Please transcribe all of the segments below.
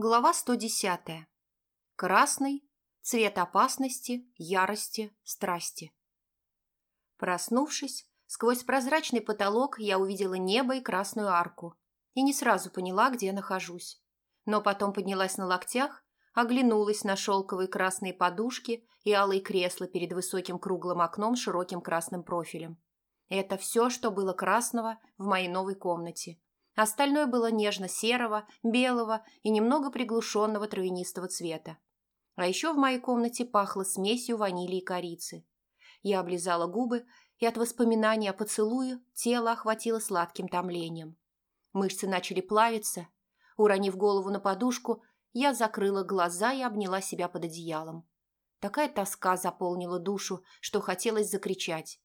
Глава 110. Красный. Цвет опасности, ярости, страсти. Проснувшись, сквозь прозрачный потолок я увидела небо и красную арку и не сразу поняла, где нахожусь. Но потом поднялась на локтях, оглянулась на шелковые красные подушки и алые кресла перед высоким круглым окном с широким красным профилем. Это все, что было красного в моей новой комнате – Остальное было нежно-серого, белого и немного приглушенного травянистого цвета. А еще в моей комнате пахло смесью ванили и корицы. Я облизала губы, и от воспоминаний о поцелуе тело охватило сладким томлением. Мышцы начали плавиться. Уронив голову на подушку, я закрыла глаза и обняла себя под одеялом. Такая тоска заполнила душу, что хотелось закричать.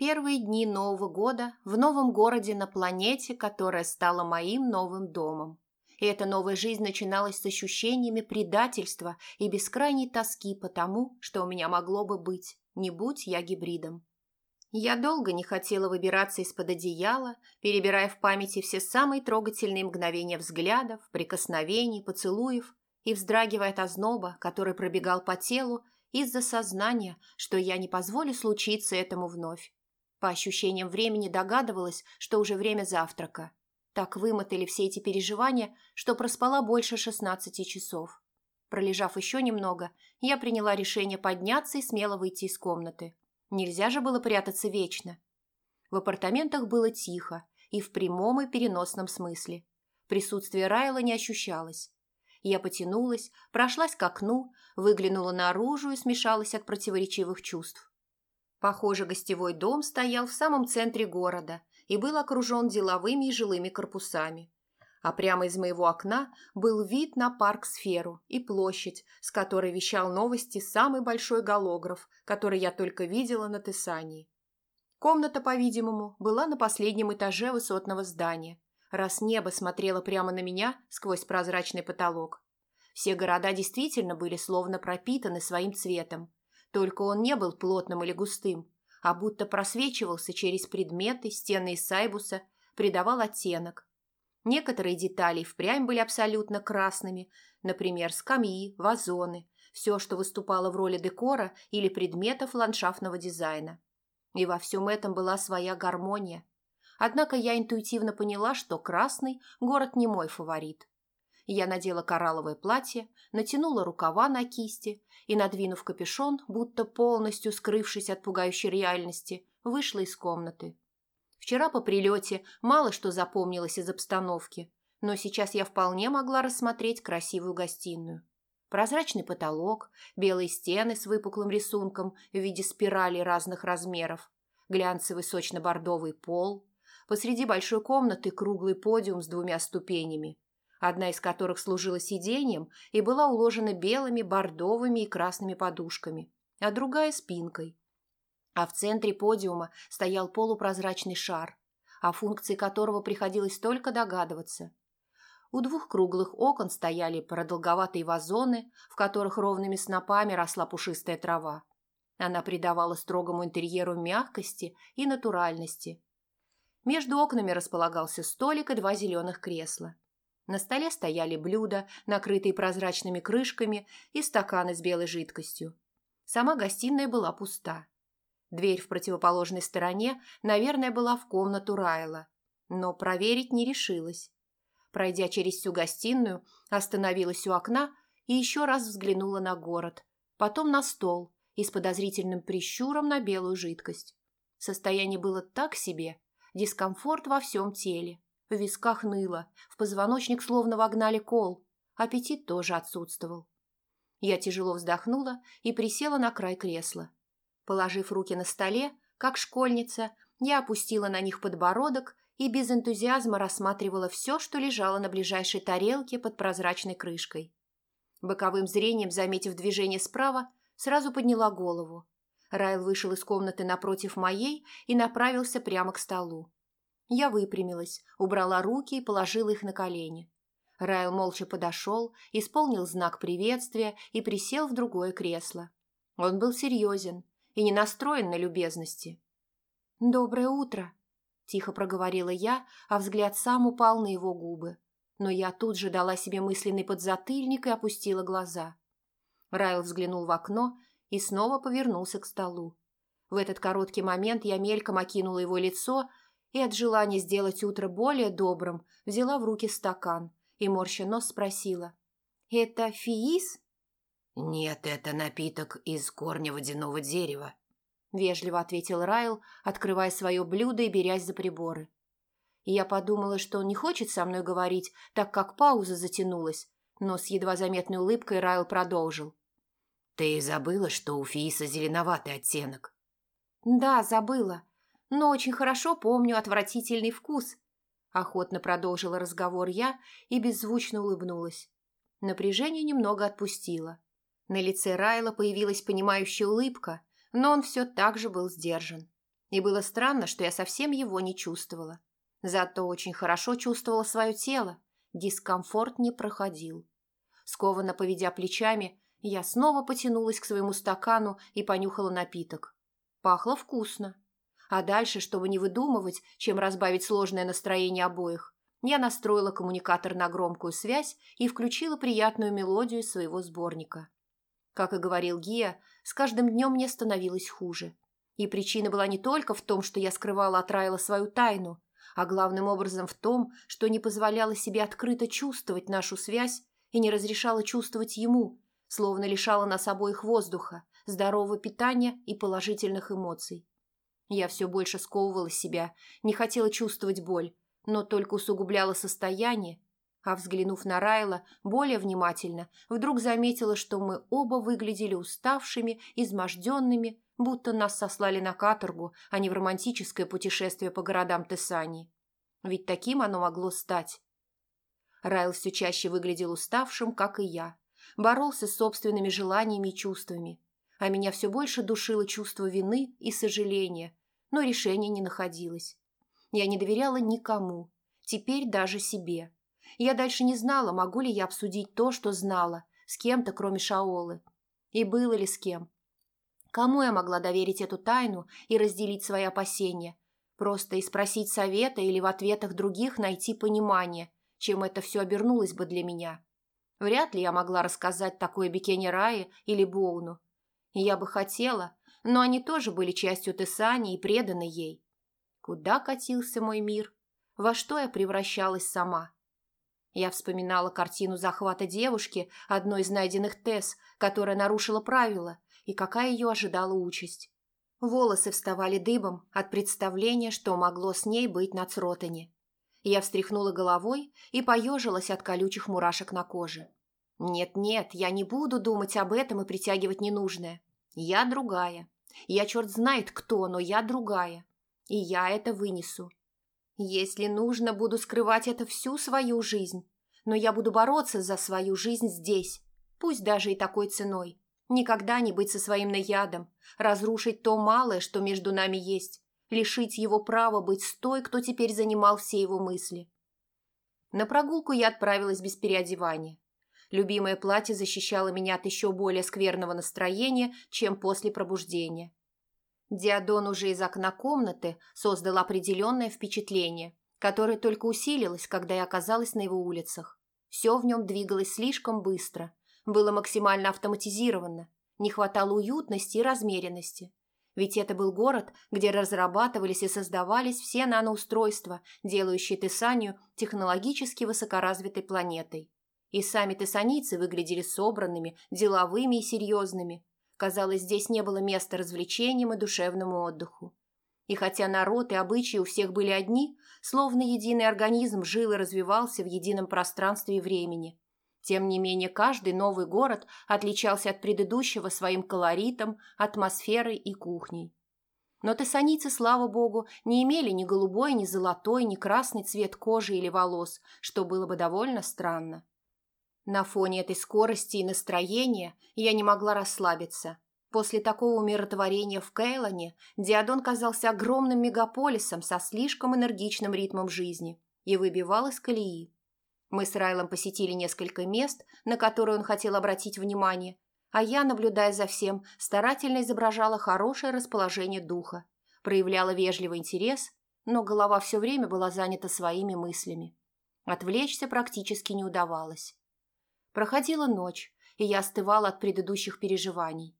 Первые дни Нового года в новом городе на планете, которая стала моим новым домом. И эта новая жизнь начиналась с ощущениями предательства и бескрайней тоски по тому, что у меня могло бы быть, не будь я гибридом. Я долго не хотела выбираться из-под одеяла, перебирая в памяти все самые трогательные мгновения взглядов, прикосновений, поцелуев и вздрагивая от озноба, который пробегал по телу из-за сознания, что я не позволю случиться этому вновь. По ощущениям времени догадывалась, что уже время завтрака. Так вымотали все эти переживания, что проспала больше шестнадцати часов. Пролежав еще немного, я приняла решение подняться и смело выйти из комнаты. Нельзя же было прятаться вечно. В апартаментах было тихо, и в прямом и переносном смысле. Присутствие Райла не ощущалось. Я потянулась, прошлась к окну, выглянула наружу и смешалась от противоречивых чувств. Похоже, гостевой дом стоял в самом центре города и был окружен деловыми и жилыми корпусами. А прямо из моего окна был вид на парк-сферу и площадь, с которой вещал новости самый большой голограф, который я только видела на Тесании. Комната, по-видимому, была на последнем этаже высотного здания, раз небо смотрело прямо на меня сквозь прозрачный потолок. Все города действительно были словно пропитаны своим цветом, только он не был плотным или густым, а будто просвечивался через предметы, стены из сайбуса, придавал оттенок. Некоторые детали впрямь были абсолютно красными, например, скамьи, вазоны, все, что выступало в роли декора или предметов ландшафтного дизайна. И во всем этом была своя гармония. Однако я интуитивно поняла, что красный город не мой фаворит. Я надела коралловое платье, натянула рукава на кисти и, надвинув капюшон, будто полностью скрывшись от пугающей реальности, вышла из комнаты. Вчера по прилете мало что запомнилось из обстановки, но сейчас я вполне могла рассмотреть красивую гостиную. Прозрачный потолок, белые стены с выпуклым рисунком в виде спирали разных размеров, глянцевый сочно-бордовый пол, посреди большой комнаты круглый подиум с двумя ступенями, одна из которых служила сиденьем и была уложена белыми, бордовыми и красными подушками, а другая – спинкой. А в центре подиума стоял полупрозрачный шар, о функции которого приходилось только догадываться. У двух круглых окон стояли продолговатые вазоны, в которых ровными снопами росла пушистая трава. Она придавала строгому интерьеру мягкости и натуральности. Между окнами располагался столик и два зеленых кресла. На столе стояли блюда, накрытые прозрачными крышками, и стаканы с белой жидкостью. Сама гостиная была пуста. Дверь в противоположной стороне, наверное, была в комнату Райла, но проверить не решилась. Пройдя через всю гостиную, остановилась у окна и еще раз взглянула на город, потом на стол и с подозрительным прищуром на белую жидкость. Состояние было так себе, дискомфорт во всем теле. В висках ныло, в позвоночник словно вогнали кол. Аппетит тоже отсутствовал. Я тяжело вздохнула и присела на край кресла. Положив руки на столе, как школьница, я опустила на них подбородок и без энтузиазма рассматривала все, что лежало на ближайшей тарелке под прозрачной крышкой. Боковым зрением, заметив движение справа, сразу подняла голову. Райл вышел из комнаты напротив моей и направился прямо к столу. Я выпрямилась, убрала руки и положила их на колени. Райл молча подошел, исполнил знак приветствия и присел в другое кресло. Он был серьезен и не настроен на любезности. «Доброе утро», – тихо проговорила я, а взгляд сам упал на его губы. но я тут же дала себе мысленный подзатыльник и опустила глаза. Райл взглянул в окно и снова повернулся к столу. В этот короткий момент я мельком окинула его лицо и от желания сделать утро более добрым взяла в руки стакан и, морща нос, спросила. «Это фиис?» «Нет, это напиток из корня водяного дерева», – вежливо ответил Райл, открывая свое блюдо и берясь за приборы. И я подумала, что он не хочет со мной говорить, так как пауза затянулась, но с едва заметной улыбкой Райл продолжил. «Ты забыла, что у Фииса зеленоватый оттенок?» «Да, забыла, но очень хорошо помню отвратительный вкус», – охотно продолжила разговор я и беззвучно улыбнулась. Напряжение немного отпустило. На лице Райла появилась понимающая улыбка, но он все так же был сдержан. И было странно, что я совсем его не чувствовала. Зато очень хорошо чувствовала свое тело, дискомфорт не проходил. Скованно поведя плечами, я снова потянулась к своему стакану и понюхала напиток. Пахло вкусно. А дальше, чтобы не выдумывать, чем разбавить сложное настроение обоих, я настроила коммуникатор на громкую связь и включила приятную мелодию своего сборника. Как и говорил Гия, с каждым днем мне становилось хуже. И причина была не только в том, что я скрывала от Райла свою тайну, а главным образом в том, что не позволяла себе открыто чувствовать нашу связь и не разрешала чувствовать ему, словно лишала нас обоих воздуха, здорового питания и положительных эмоций. Я все больше сковывала себя, не хотела чувствовать боль, но только усугубляла состояние а взглянув на Райла более внимательно, вдруг заметила, что мы оба выглядели уставшими, изможденными, будто нас сослали на каторгу, а не в романтическое путешествие по городам Тессании. Ведь таким оно могло стать. Райл все чаще выглядел уставшим, как и я. Боролся с собственными желаниями и чувствами. А меня все больше душило чувство вины и сожаления, но решения не находилось. Я не доверяла никому, теперь даже себе. Я дальше не знала, могу ли я обсудить то, что знала, с кем-то, кроме Шаолы. И было ли с кем. Кому я могла доверить эту тайну и разделить свои опасения? Просто и спросить совета или в ответах других найти понимание, чем это все обернулось бы для меня. Вряд ли я могла рассказать такое Бекене Рае или Боуну. И я бы хотела, но они тоже были частью Тесани и преданы ей. Куда катился мой мир? Во что я превращалась сама? Я вспоминала картину захвата девушки, одной из найденных Тесс, которая нарушила правила, и какая ее ожидала участь. Волосы вставали дыбом от представления, что могло с ней быть на Цротане. Я встряхнула головой и поежилась от колючих мурашек на коже. Нет-нет, я не буду думать об этом и притягивать ненужное. Я другая. Я черт знает кто, но я другая. И я это вынесу. Если нужно, буду скрывать это всю свою жизнь. Но я буду бороться за свою жизнь здесь, пусть даже и такой ценой. Никогда не быть со своим наядом, разрушить то малое, что между нами есть, лишить его права быть с той, кто теперь занимал все его мысли. На прогулку я отправилась без переодевания. Любимое платье защищало меня от еще более скверного настроения, чем после пробуждения. Диадон уже из окна комнаты создал определенное впечатление, которое только усилилось, когда я оказалась на его улицах. Все в нем двигалось слишком быстро, было максимально автоматизировано, не хватало уютности и размеренности. Ведь это был город, где разрабатывались и создавались все наноустройства, делающие Тессанию технологически высокоразвитой планетой. И сами тессаницы выглядели собранными, деловыми и серьезными, Казалось, здесь не было места развлечениям и душевному отдыху. И хотя народ и обычаи у всех были одни, словно единый организм жил и развивался в едином пространстве и времени. Тем не менее, каждый новый город отличался от предыдущего своим колоритом, атмосферой и кухней. Но тессаницы, слава богу, не имели ни голубой, ни золотой, ни красный цвет кожи или волос, что было бы довольно странно. На фоне этой скорости и настроения я не могла расслабиться. После такого умиротворения в Кейлоне Диадон казался огромным мегаполисом со слишком энергичным ритмом жизни и выбивал из колеи. Мы с Райлом посетили несколько мест, на которые он хотел обратить внимание, а я, наблюдая за всем, старательно изображала хорошее расположение духа, проявляла вежливый интерес, но голова все время была занята своими мыслями. Отвлечься практически не удавалось. Проходила ночь, и я остывала от предыдущих переживаний.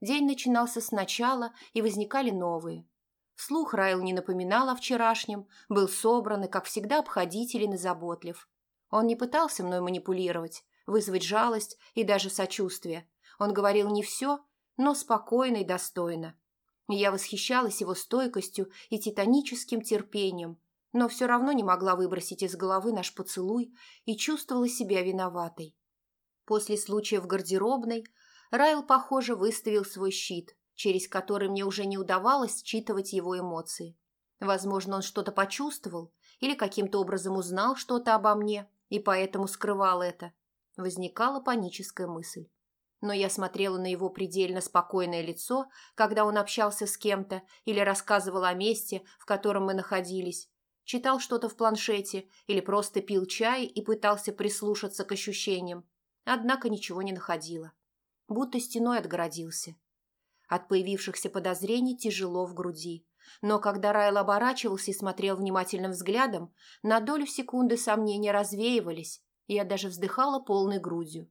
День начинался сначала, и возникали новые. Вслух Райл не напоминал о вчерашнем, был собран и, как всегда, обходителен и заботлив. Он не пытался мной манипулировать, вызвать жалость и даже сочувствие. Он говорил не все, но спокойно и достойно. Я восхищалась его стойкостью и титаническим терпением, но все равно не могла выбросить из головы наш поцелуй и чувствовала себя виноватой. После случая в гардеробной Райл, похоже, выставил свой щит, через который мне уже не удавалось считывать его эмоции. Возможно, он что-то почувствовал или каким-то образом узнал что-то обо мне и поэтому скрывал это. Возникала паническая мысль. Но я смотрела на его предельно спокойное лицо, когда он общался с кем-то или рассказывал о месте, в котором мы находились, читал что-то в планшете или просто пил чай и пытался прислушаться к ощущениям, однако ничего не находила. Будто стеной отгородился. От появившихся подозрений тяжело в груди. Но когда Райл оборачивался и смотрел внимательным взглядом, на долю секунды сомнения развеивались, и я даже вздыхала полной грудью.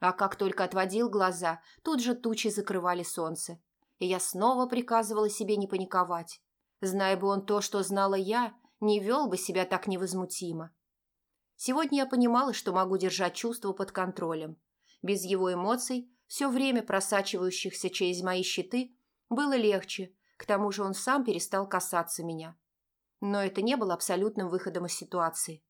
А как только отводил глаза, тут же тучи закрывали солнце, и я снова приказывала себе не паниковать. Зная бы он то, что знала я, не вел бы себя так невозмутимо. Сегодня я понимала, что могу держать чувства под контролем. Без его эмоций все время просачивающихся через мои щиты, было легче, к тому же он сам перестал касаться меня. Но это не было абсолютным выходом из ситуации.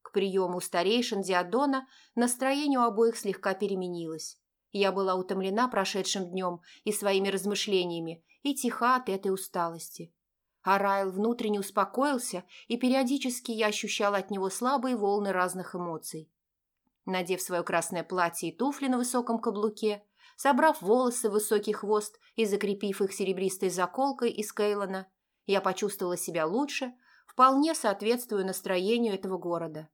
К приему старейшин Диадона настроение у обоих слегка переменилось. Я была утомлена прошедшим днем и своими размышлениями, и тиха от этой усталости. А Райл внутренне успокоился, и периодически я ощущала от него слабые волны разных эмоций. Надев свое красное платье и туфли на высоком каблуке, собрав волосы в высокий хвост и закрепив их серебристой заколкой из Кейлона, я почувствовала себя лучше, вполне соответствуя настроению этого города.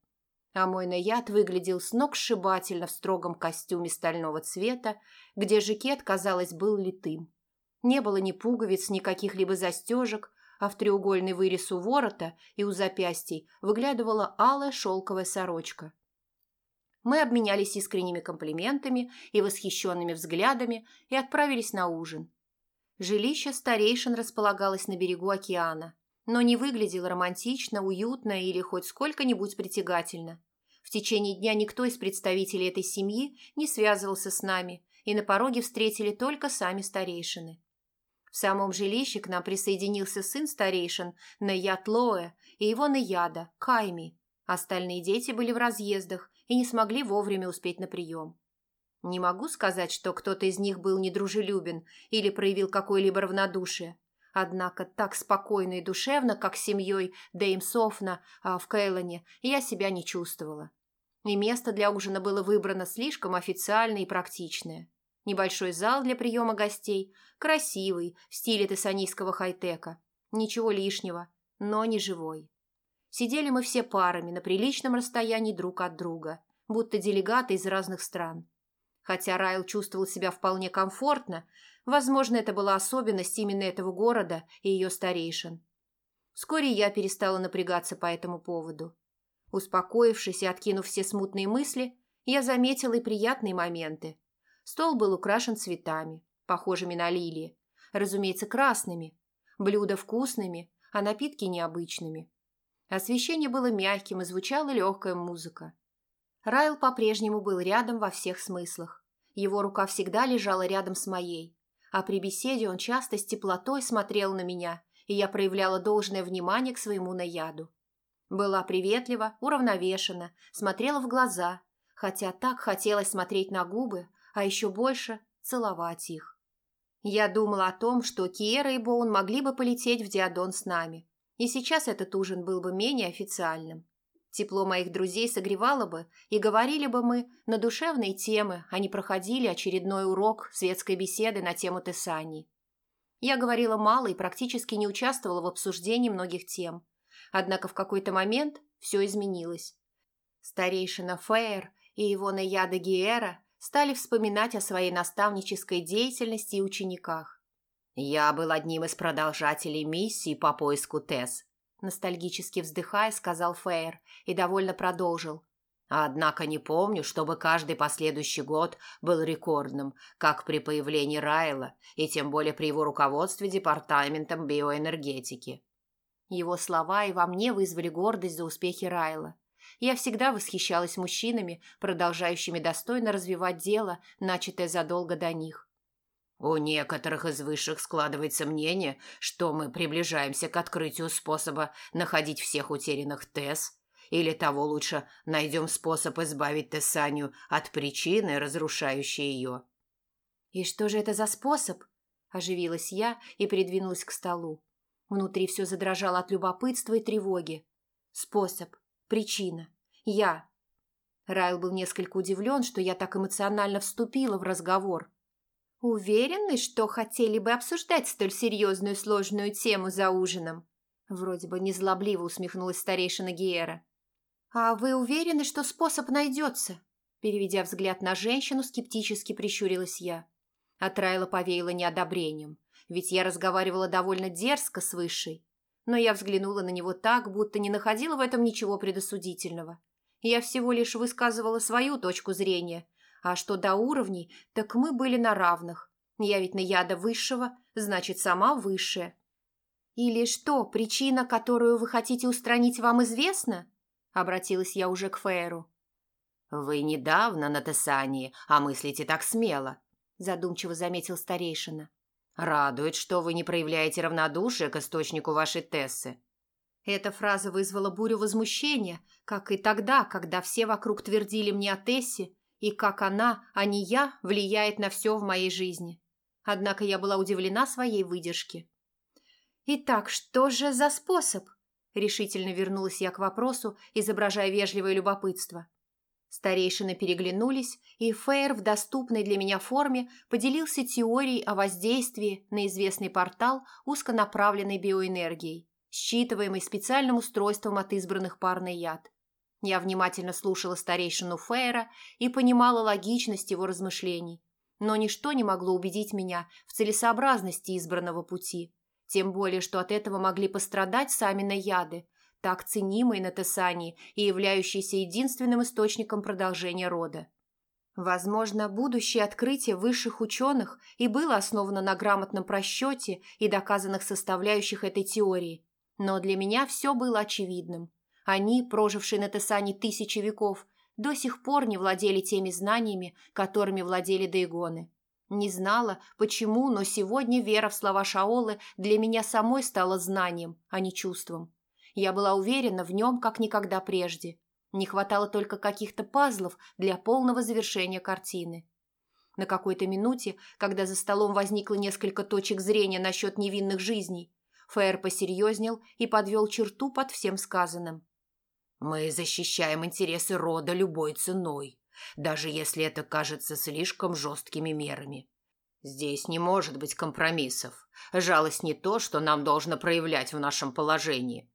А мой наяд выглядел с ног сшибательно в строгом костюме стального цвета, где жакет, казалось, был литым. Не было ни пуговиц, ни каких-либо застежек, а в треугольный вырез у ворота и у запястий выглядывала алая шелковая сорочка. Мы обменялись искренними комплиментами и восхищенными взглядами и отправились на ужин. Жилище старейшин располагалось на берегу океана, но не выглядело романтично, уютно или хоть сколько-нибудь притягательно. В течение дня никто из представителей этой семьи не связывался с нами, и на пороге встретили только сами старейшины. В самом жилище к нам присоединился сын старейшин, Наят Лоэ, и его Наяда, Кайми. Остальные дети были в разъездах, и не смогли вовремя успеть на прием. Не могу сказать, что кто-то из них был недружелюбен или проявил какое-либо равнодушие. Однако так спокойно и душевно, как с семьей Дэйм Софна а в Кейлоне, я себя не чувствовала. И место для ужина было выбрано слишком официальное и практичное. Небольшой зал для приема гостей, красивый, в стиле тессанийского хай-тека. Ничего лишнего, но не живой. Сидели мы все парами на приличном расстоянии друг от друга, будто делегаты из разных стран. Хотя Райл чувствовал себя вполне комфортно, возможно, это была особенность именно этого города и ее старейшин. Вскоре я перестала напрягаться по этому поводу. Успокоившись и откинув все смутные мысли, я заметила и приятные моменты. Стол был украшен цветами, похожими на лилии, разумеется, красными, блюда вкусными, а напитки необычными. Освещение было мягким и звучала легкая музыка. Райл по-прежнему был рядом во всех смыслах. Его рука всегда лежала рядом с моей, а при беседе он часто с теплотой смотрел на меня, и я проявляла должное внимание к своему наяду. Была приветлива, уравновешена, смотрела в глаза, хотя так хотелось смотреть на губы, а еще больше целовать их. Я думала о том, что Киера и Боун могли бы полететь в Диадон с нами, и сейчас этот ужин был бы менее официальным. Тепло моих друзей согревало бы, и говорили бы мы на душевные темы, а не проходили очередной урок светской беседы на тему Тессани. Я говорила мало и практически не участвовала в обсуждении многих тем. Однако в какой-то момент все изменилось. Старейшина Фейер и его Наяда Гиэра стали вспоминать о своей наставнической деятельности и учениках. «Я был одним из продолжателей миссии по поиску Тесс», – ностальгически вздыхая, сказал Фейер и довольно продолжил. Однако не помню, чтобы каждый последующий год был рекордным, как при появлении Райла, и тем более при его руководстве Департаментом биоэнергетики. Его слова и во мне вызвали гордость за успехи Райла. Я всегда восхищалась мужчинами, продолжающими достойно развивать дело, начатое задолго до них. У некоторых из высших складывается мнение, что мы приближаемся к открытию способа находить всех утерянных Тесс, или того лучше найдем способ избавить Тессанию от причины, разрушающей ее. «И что же это за способ?» – оживилась я и придвинулась к столу. Внутри все задрожало от любопытства и тревоги. Способ, причина, я. Райл был несколько удивлен, что я так эмоционально вступила в разговор. «Уверены, что хотели бы обсуждать столь серьезную сложную тему за ужином?» Вроде бы незлобливо усмехнулась старейшина Гиера. «А вы уверены, что способ найдется?» Переведя взгляд на женщину, скептически прищурилась я. От Райла повеяло неодобрением ведь я разговаривала довольно дерзко с Высшей. Но я взглянула на него так, будто не находила в этом ничего предосудительного. Я всего лишь высказывала свою точку зрения, а что до уровней, так мы были на равных. Я ведь на яда высшего, значит, сама высшая. «Или что, причина, которую вы хотите устранить, вам известна?» Обратилась я уже к Фейру. «Вы недавно на Тесании, а мыслите так смело», задумчиво заметил старейшина. «Радует, что вы не проявляете равнодушие к источнику вашей Тессы». Эта фраза вызвала бурю возмущения, как и тогда, когда все вокруг твердили мне о Тессе, и как она, а не я, влияет на все в моей жизни. Однако я была удивлена своей выдержке. «Итак, что же за способ?» Решительно вернулась я к вопросу, изображая вежливое любопытство. Старейшины переглянулись, и Фейр в доступной для меня форме поделился теорией о воздействии на известный портал узконаправленной биоэнергией, считываемой специальным устройством от избранных парный яд. Я внимательно слушала старейшину Фейра и понимала логичность его размышлений, но ничто не могло убедить меня в целесообразности избранного пути, тем более, что от этого могли пострадать сами наяды, так ценимой на Тесании и являющейся единственным источником продолжения рода. Возможно, будущее открытие высших ученых и было основано на грамотном просчете и доказанных составляющих этой теории, но для меня все было очевидным. Они, прожившие на Тесане тысячи веков, до сих пор не владели теми знаниями, которыми владели Дейгоны. Не знала, почему, но сегодня вера в слова Шаолы для меня самой стала знанием, а не чувством. Я была уверена в нем, как никогда прежде. Не хватало только каких-то пазлов для полного завершения картины. На какой-то минуте, когда за столом возникло несколько точек зрения насчет невинных жизней, Фэр посерьезнел и подвел черту под всем сказанным. «Мы защищаем интересы рода любой ценой, даже если это кажется слишком жесткими мерами. Здесь не может быть компромиссов. Жалость не то, что нам должно проявлять в нашем положении.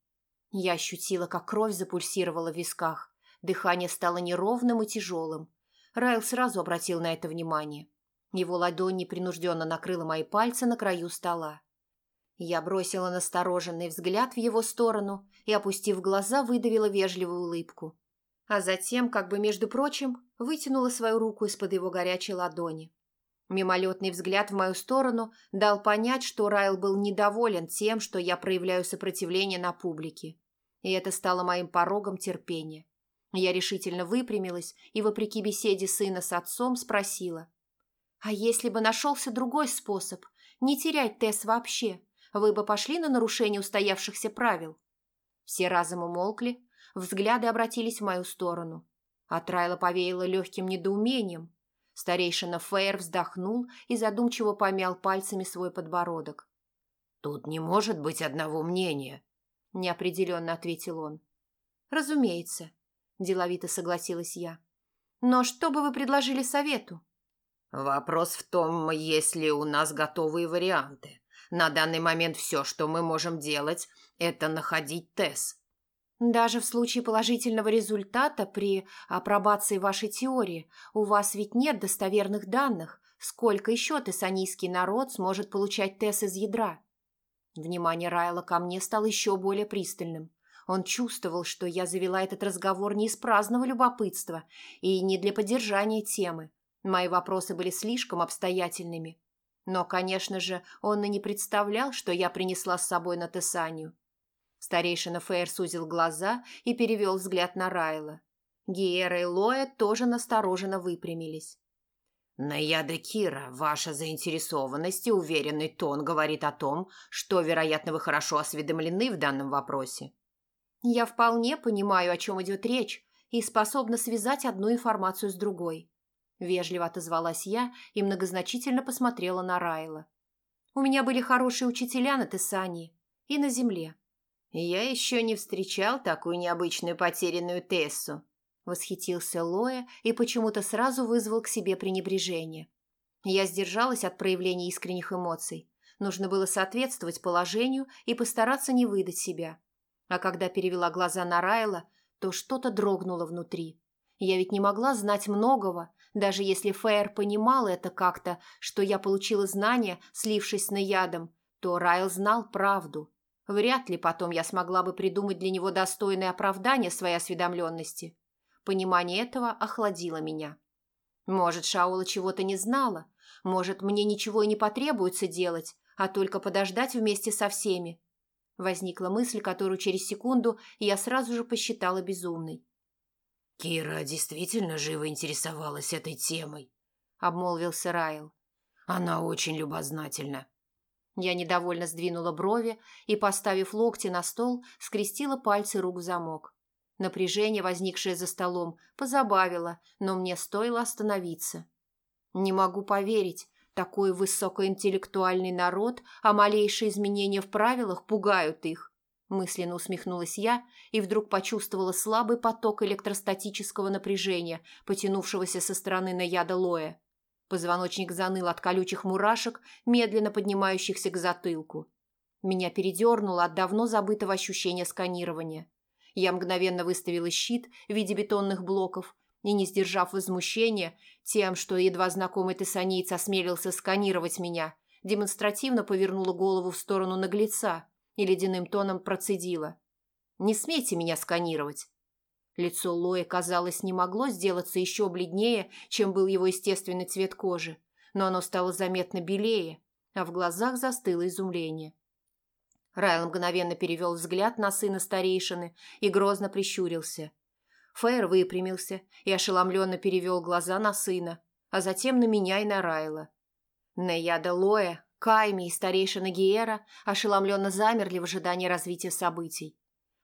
Я ощутила, как кровь запульсировала в висках. Дыхание стало неровным и тяжелым. Райл сразу обратил на это внимание. Его ладонь непринужденно накрыла мои пальцы на краю стола. Я бросила настороженный взгляд в его сторону и, опустив глаза, выдавила вежливую улыбку. А затем, как бы между прочим, вытянула свою руку из-под его горячей ладони. Мимолетный взгляд в мою сторону дал понять, что Райл был недоволен тем, что я проявляю сопротивление на публике. И это стало моим порогом терпения. Я решительно выпрямилась и, вопреки беседе сына с отцом, спросила. «А если бы нашелся другой способ, не терять Тесс вообще, вы бы пошли на нарушение устоявшихся правил?» Все разом умолкли, взгляды обратились в мою сторону. От Райла повеяло легким недоумением, Старейшина Фейер вздохнул и задумчиво помял пальцами свой подбородок. «Тут не может быть одного мнения», – неопределенно ответил он. «Разумеется», – деловито согласилась я. «Но что бы вы предложили совету?» «Вопрос в том, есть ли у нас готовые варианты. На данный момент все, что мы можем делать, это находить Тесс. Даже в случае положительного результата при апробации вашей теории у вас ведь нет достоверных данных, сколько еще тессанийский народ сможет получать тесс из ядра. Внимание Райла ко мне стало еще более пристальным. Он чувствовал, что я завела этот разговор не из праздного любопытства и не для поддержания темы. Мои вопросы были слишком обстоятельными. Но, конечно же, он и не представлял, что я принесла с собой на Тесанию. Старейшина Фейер сузил глаза и перевел взгляд на Райла. Гиера и Лоя тоже настороженно выпрямились. «Наяда Кира, ваша заинтересованность и уверенный тон говорит о том, что, вероятно, вы хорошо осведомлены в данном вопросе». «Я вполне понимаю, о чем идет речь, и способна связать одну информацию с другой», – вежливо отозвалась я и многозначительно посмотрела на Райла. «У меня были хорошие учителя на Тессании и на земле». «Я еще не встречал такую необычную потерянную Тессу», Восхитился Лоя и почему-то сразу вызвал к себе пренебрежение. Я сдержалась от проявления искренних эмоций. Нужно было соответствовать положению и постараться не выдать себя. А когда перевела глаза на Райла, то что-то дрогнуло внутри. Я ведь не могла знать многого, даже если Фэйр понимал это как-то, что я получила знания, слившись с наядом, то Райл знал правду. Вряд ли потом я смогла бы придумать для него достойное оправдание своей осведомленности. Понимание этого охладило меня. Может, Шаула чего-то не знала, может, мне ничего и не потребуется делать, а только подождать вместе со всеми. Возникла мысль, которую через секунду я сразу же посчитала безумной. «Кира действительно живо интересовалась этой темой», — обмолвился Райл. «Она очень любознательна». Я недовольно сдвинула брови и, поставив локти на стол, скрестила пальцы рук в замок. Напряжение, возникшее за столом, позабавило, но мне стоило остановиться. Не могу поверить, такой высокоинтеллектуальный народ, а малейшие изменения в правилах пугают их. Мысленно усмехнулась я и вдруг почувствовала слабый поток электростатического напряжения, потянувшегося со стороны наяда Лоя. Позвоночник заныл от колючих мурашек, медленно поднимающихся к затылку. Меня передернуло от давно забытого ощущения сканирования. Я мгновенно выставила щит в виде бетонных блоков и, не сдержав возмущения тем, что едва знакомый тессанийц осмелился сканировать меня, демонстративно повернула голову в сторону наглеца и ледяным тоном процедила. «Не смейте меня сканировать!» Лицо Лои, казалось, не могло сделаться еще бледнее, чем был его естественный цвет кожи, но оно стало заметно белее, а в глазах застыло изумление. Райл мгновенно перевел взгляд на сына старейшины и грозно прищурился. Фейр выпрямился и ошеломленно перевел глаза на сына, а затем на меня и на Райла. Неяда Лоя, Кайми и старейшина Гиера ошеломленно замерли в ожидании развития событий.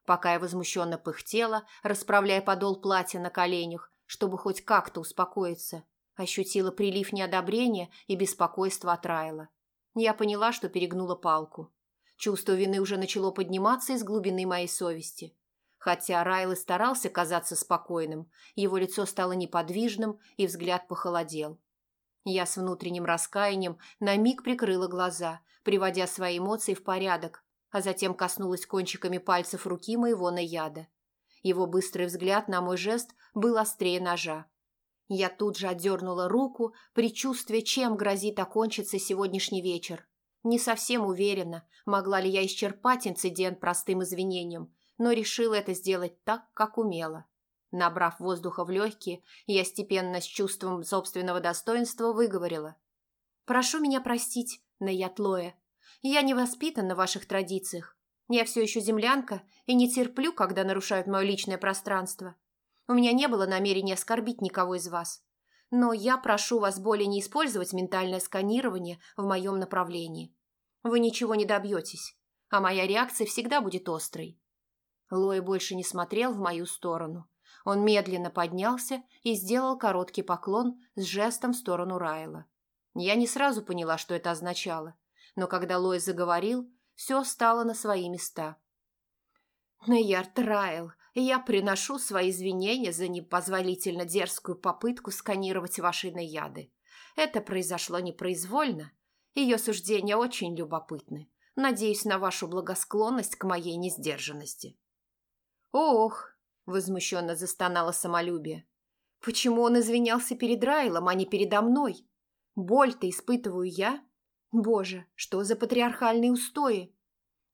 Пока я возмущенно пыхтела, расправляя подол платья на коленях, чтобы хоть как-то успокоиться, ощутила прилив неодобрения и беспокойства от Райла. Я поняла, что перегнула палку. Чувство вины уже начало подниматься из глубины моей совести. Хотя Райл и старался казаться спокойным, его лицо стало неподвижным и взгляд похолодел. Я с внутренним раскаянием на миг прикрыла глаза, приводя свои эмоции в порядок, а затем коснулась кончиками пальцев руки моего наяда. Его быстрый взгляд на мой жест был острее ножа. Я тут же отдернула руку, предчувствуя, чем грозит окончиться сегодняшний вечер. Не совсем уверена, могла ли я исчерпать инцидент простым извинением, но решила это сделать так, как умела. Набрав воздуха в легкие, я степенно с чувством собственного достоинства выговорила. «Прошу меня простить, Наятлоя. Я не воспитана в ваших традициях. Я все еще землянка и не терплю, когда нарушают мое личное пространство. У меня не было намерения оскорбить никого из вас. Но я прошу вас более не использовать ментальное сканирование в моем направлении. Вы ничего не добьетесь, а моя реакция всегда будет острой. Лой больше не смотрел в мою сторону. Он медленно поднялся и сделал короткий поклон с жестом в сторону Райла. Я не сразу поняла, что это означало, но когда Лой заговорил, все стало на свои места. «Нейярд Райл, я приношу свои извинения за непозволительно дерзкую попытку сканировать ваши наяды. Это произошло непроизвольно. Ее суждения очень любопытны. Надеюсь на вашу благосклонность к моей несдержанности». «Ох!» – возмущенно застонало самолюбие. «Почему он извинялся перед Райлом, а не передо мной? Боль-то испытываю я? Боже, что за патриархальные устои?»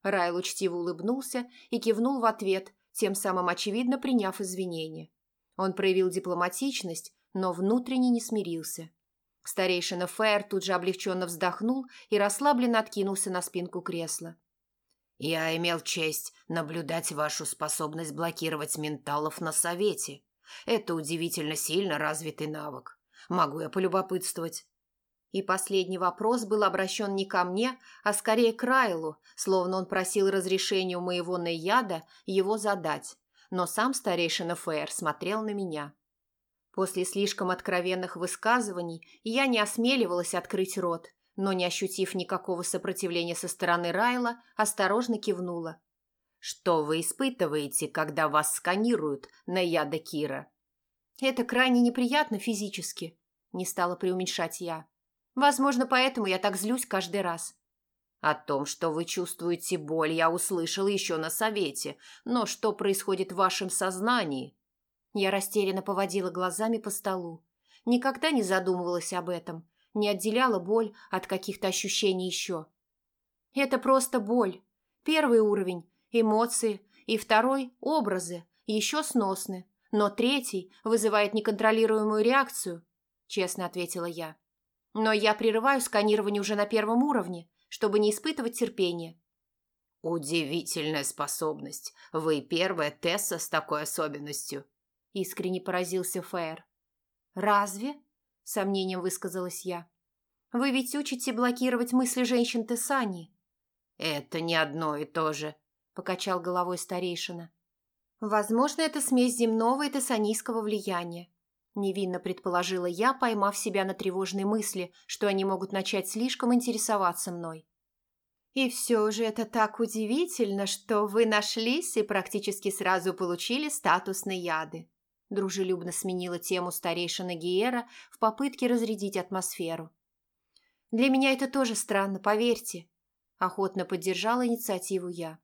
Райл учтиво улыбнулся и кивнул в ответ, тем самым очевидно приняв извинения. Он проявил дипломатичность, но внутренне не смирился. Старейшина Фэйр тут же облегченно вздохнул и расслабленно откинулся на спинку кресла. «Я имел честь наблюдать вашу способность блокировать менталов на совете. Это удивительно сильно развитый навык. Могу я полюбопытствовать?» И последний вопрос был обращен не ко мне, а скорее к Райлу, словно он просил разрешения у моего Нейяда его задать. Но сам старейшина Фэйр смотрел на меня. После слишком откровенных высказываний я не осмеливалась открыть рот, но, не ощутив никакого сопротивления со стороны Райла, осторожно кивнула. «Что вы испытываете, когда вас сканируют, Наяда Кира?» «Это крайне неприятно физически», – не стала преуменьшать я. «Возможно, поэтому я так злюсь каждый раз». О том, что вы чувствуете боль, я услышал еще на совете, но что происходит в вашем сознании? Я растерянно поводила глазами по столу. Никогда не задумывалась об этом, не отделяла боль от каких-то ощущений еще. Это просто боль. Первый уровень – эмоции, и второй – образы, еще сносны. Но третий вызывает неконтролируемую реакцию, честно ответила я. Но я прерываю сканирование уже на первом уровне, чтобы не испытывать терпения. «Удивительная способность. Вы первая Тесса с такой особенностью», – искренне поразился Фэйр. «Разве?» – сомнением высказалась я. «Вы ведь учите блокировать мысли женщин Тессани». «Это не одно и то же», – покачал головой старейшина. «Возможно, это смесь земного и тессанийского влияния», – невинно предположила я, поймав себя на тревожной мысли, что они могут начать слишком интересоваться мной. «И все же это так удивительно, что вы нашлись и практически сразу получили статус Наяды», дружелюбно сменила тему старейшина Гиера в попытке разрядить атмосферу. «Для меня это тоже странно, поверьте», – охотно поддержала инициативу я.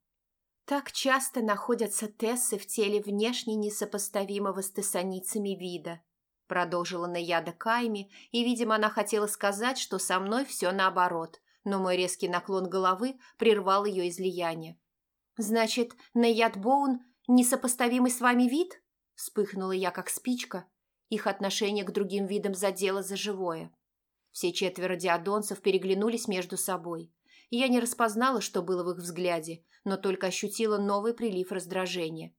«Так часто находятся Тессы в теле внешне несопоставимого с тессаницами вида», – продолжила Наяда Кайми, и, видимо, она хотела сказать, что со мной все наоборот, но мой резкий наклон головы прервал ее излияние. «Значит, Наяд Боун – несопоставимый с вами вид?» Вспыхнула я, как спичка. Их отношение к другим видам задело за живое. Все четверо диадонцев переглянулись между собой. Я не распознала, что было в их взгляде, но только ощутила новый прилив раздражения.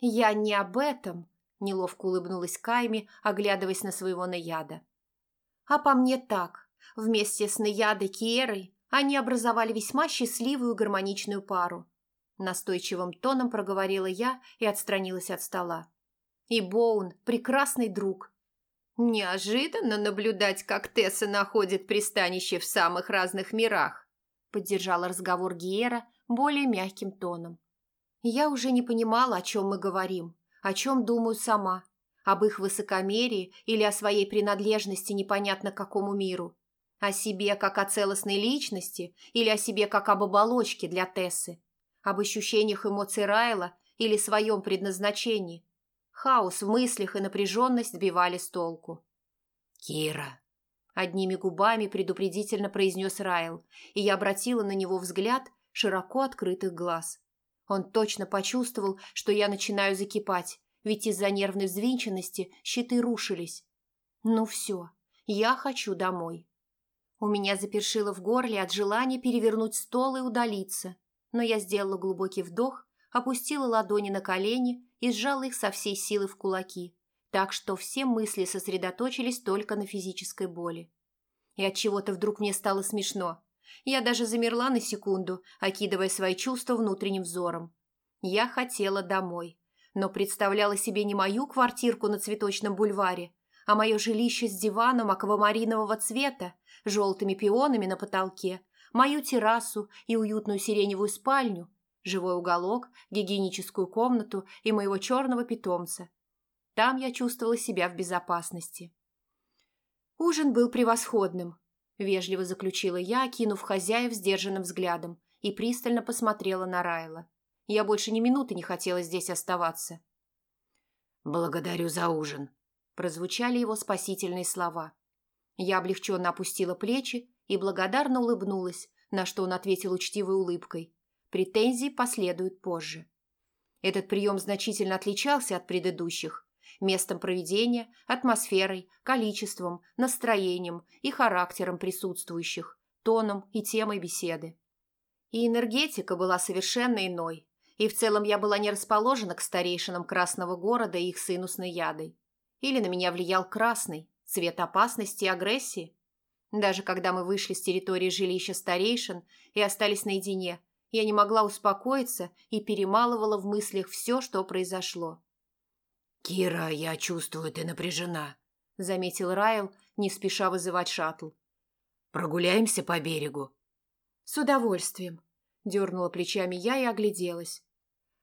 «Я не об этом», – неловко улыбнулась Кайми, оглядываясь на своего Наяда. «А по мне так. Вместе с Наядой Киерой они образовали весьма счастливую гармоничную пару». Настойчивым тоном проговорила я и отстранилась от стола. И Боун – прекрасный друг. Неожиданно наблюдать, как Тесса находит пристанище в самых разных мирах, поддержала разговор Гиера более мягким тоном. Я уже не понимала, о чем мы говорим, о чем думаю сама, об их высокомерии или о своей принадлежности непонятно к какому миру, о себе как о целостной личности или о себе как об оболочке для Тессы, об ощущениях эмоций Райла или своем предназначении, Хаос в мыслях и напряженность сбивали с толку. «Кира!» – одними губами предупредительно произнес Райл, и я обратила на него взгляд широко открытых глаз. Он точно почувствовал, что я начинаю закипать, ведь из-за нервной взвинченности щиты рушились. «Ну все, я хочу домой». У меня запершило в горле от желания перевернуть стол и удалиться, но я сделала глубокий вдох, опустила ладони на колени и сжал их со всей силы в кулаки, так что все мысли сосредоточились только на физической боли. И от чего-то вдруг мне стало смешно. Я даже замерла на секунду, окидывая свои чувства внутренним взором. Я хотела домой, но представляла себе не мою квартирку на цветочном бульваре, а мое жилище с диваном аквамаринового цвета, желтыми пионами на потолке, мою террасу и уютную сиреневую спальню, живой уголок, гигиеническую комнату и моего черного питомца. Там я чувствовала себя в безопасности. Ужин был превосходным, вежливо заключила я, окинув хозяев сдержанным взглядом, и пристально посмотрела на Райла. Я больше ни минуты не хотела здесь оставаться. «Благодарю за ужин», – прозвучали его спасительные слова. Я облегченно опустила плечи и благодарно улыбнулась, на что он ответил учтивой улыбкой – Претензии последуют позже. Этот прием значительно отличался от предыдущих местом проведения, атмосферой, количеством, настроением и характером присутствующих, тоном и темой беседы. И энергетика была совершенно иной, и в целом я была не расположена к старейшинам Красного города и их сыну с наядой. Или на меня влиял красный, цвет опасности и агрессии. Даже когда мы вышли с территории жилища старейшин и остались наедине, я не могла успокоиться и перемалывала в мыслях все, что произошло. «Кира, я чувствую, ты напряжена», — заметил Райл, не спеша вызывать шаттл. «Прогуляемся по берегу?» «С удовольствием», — дернула плечами я и огляделась.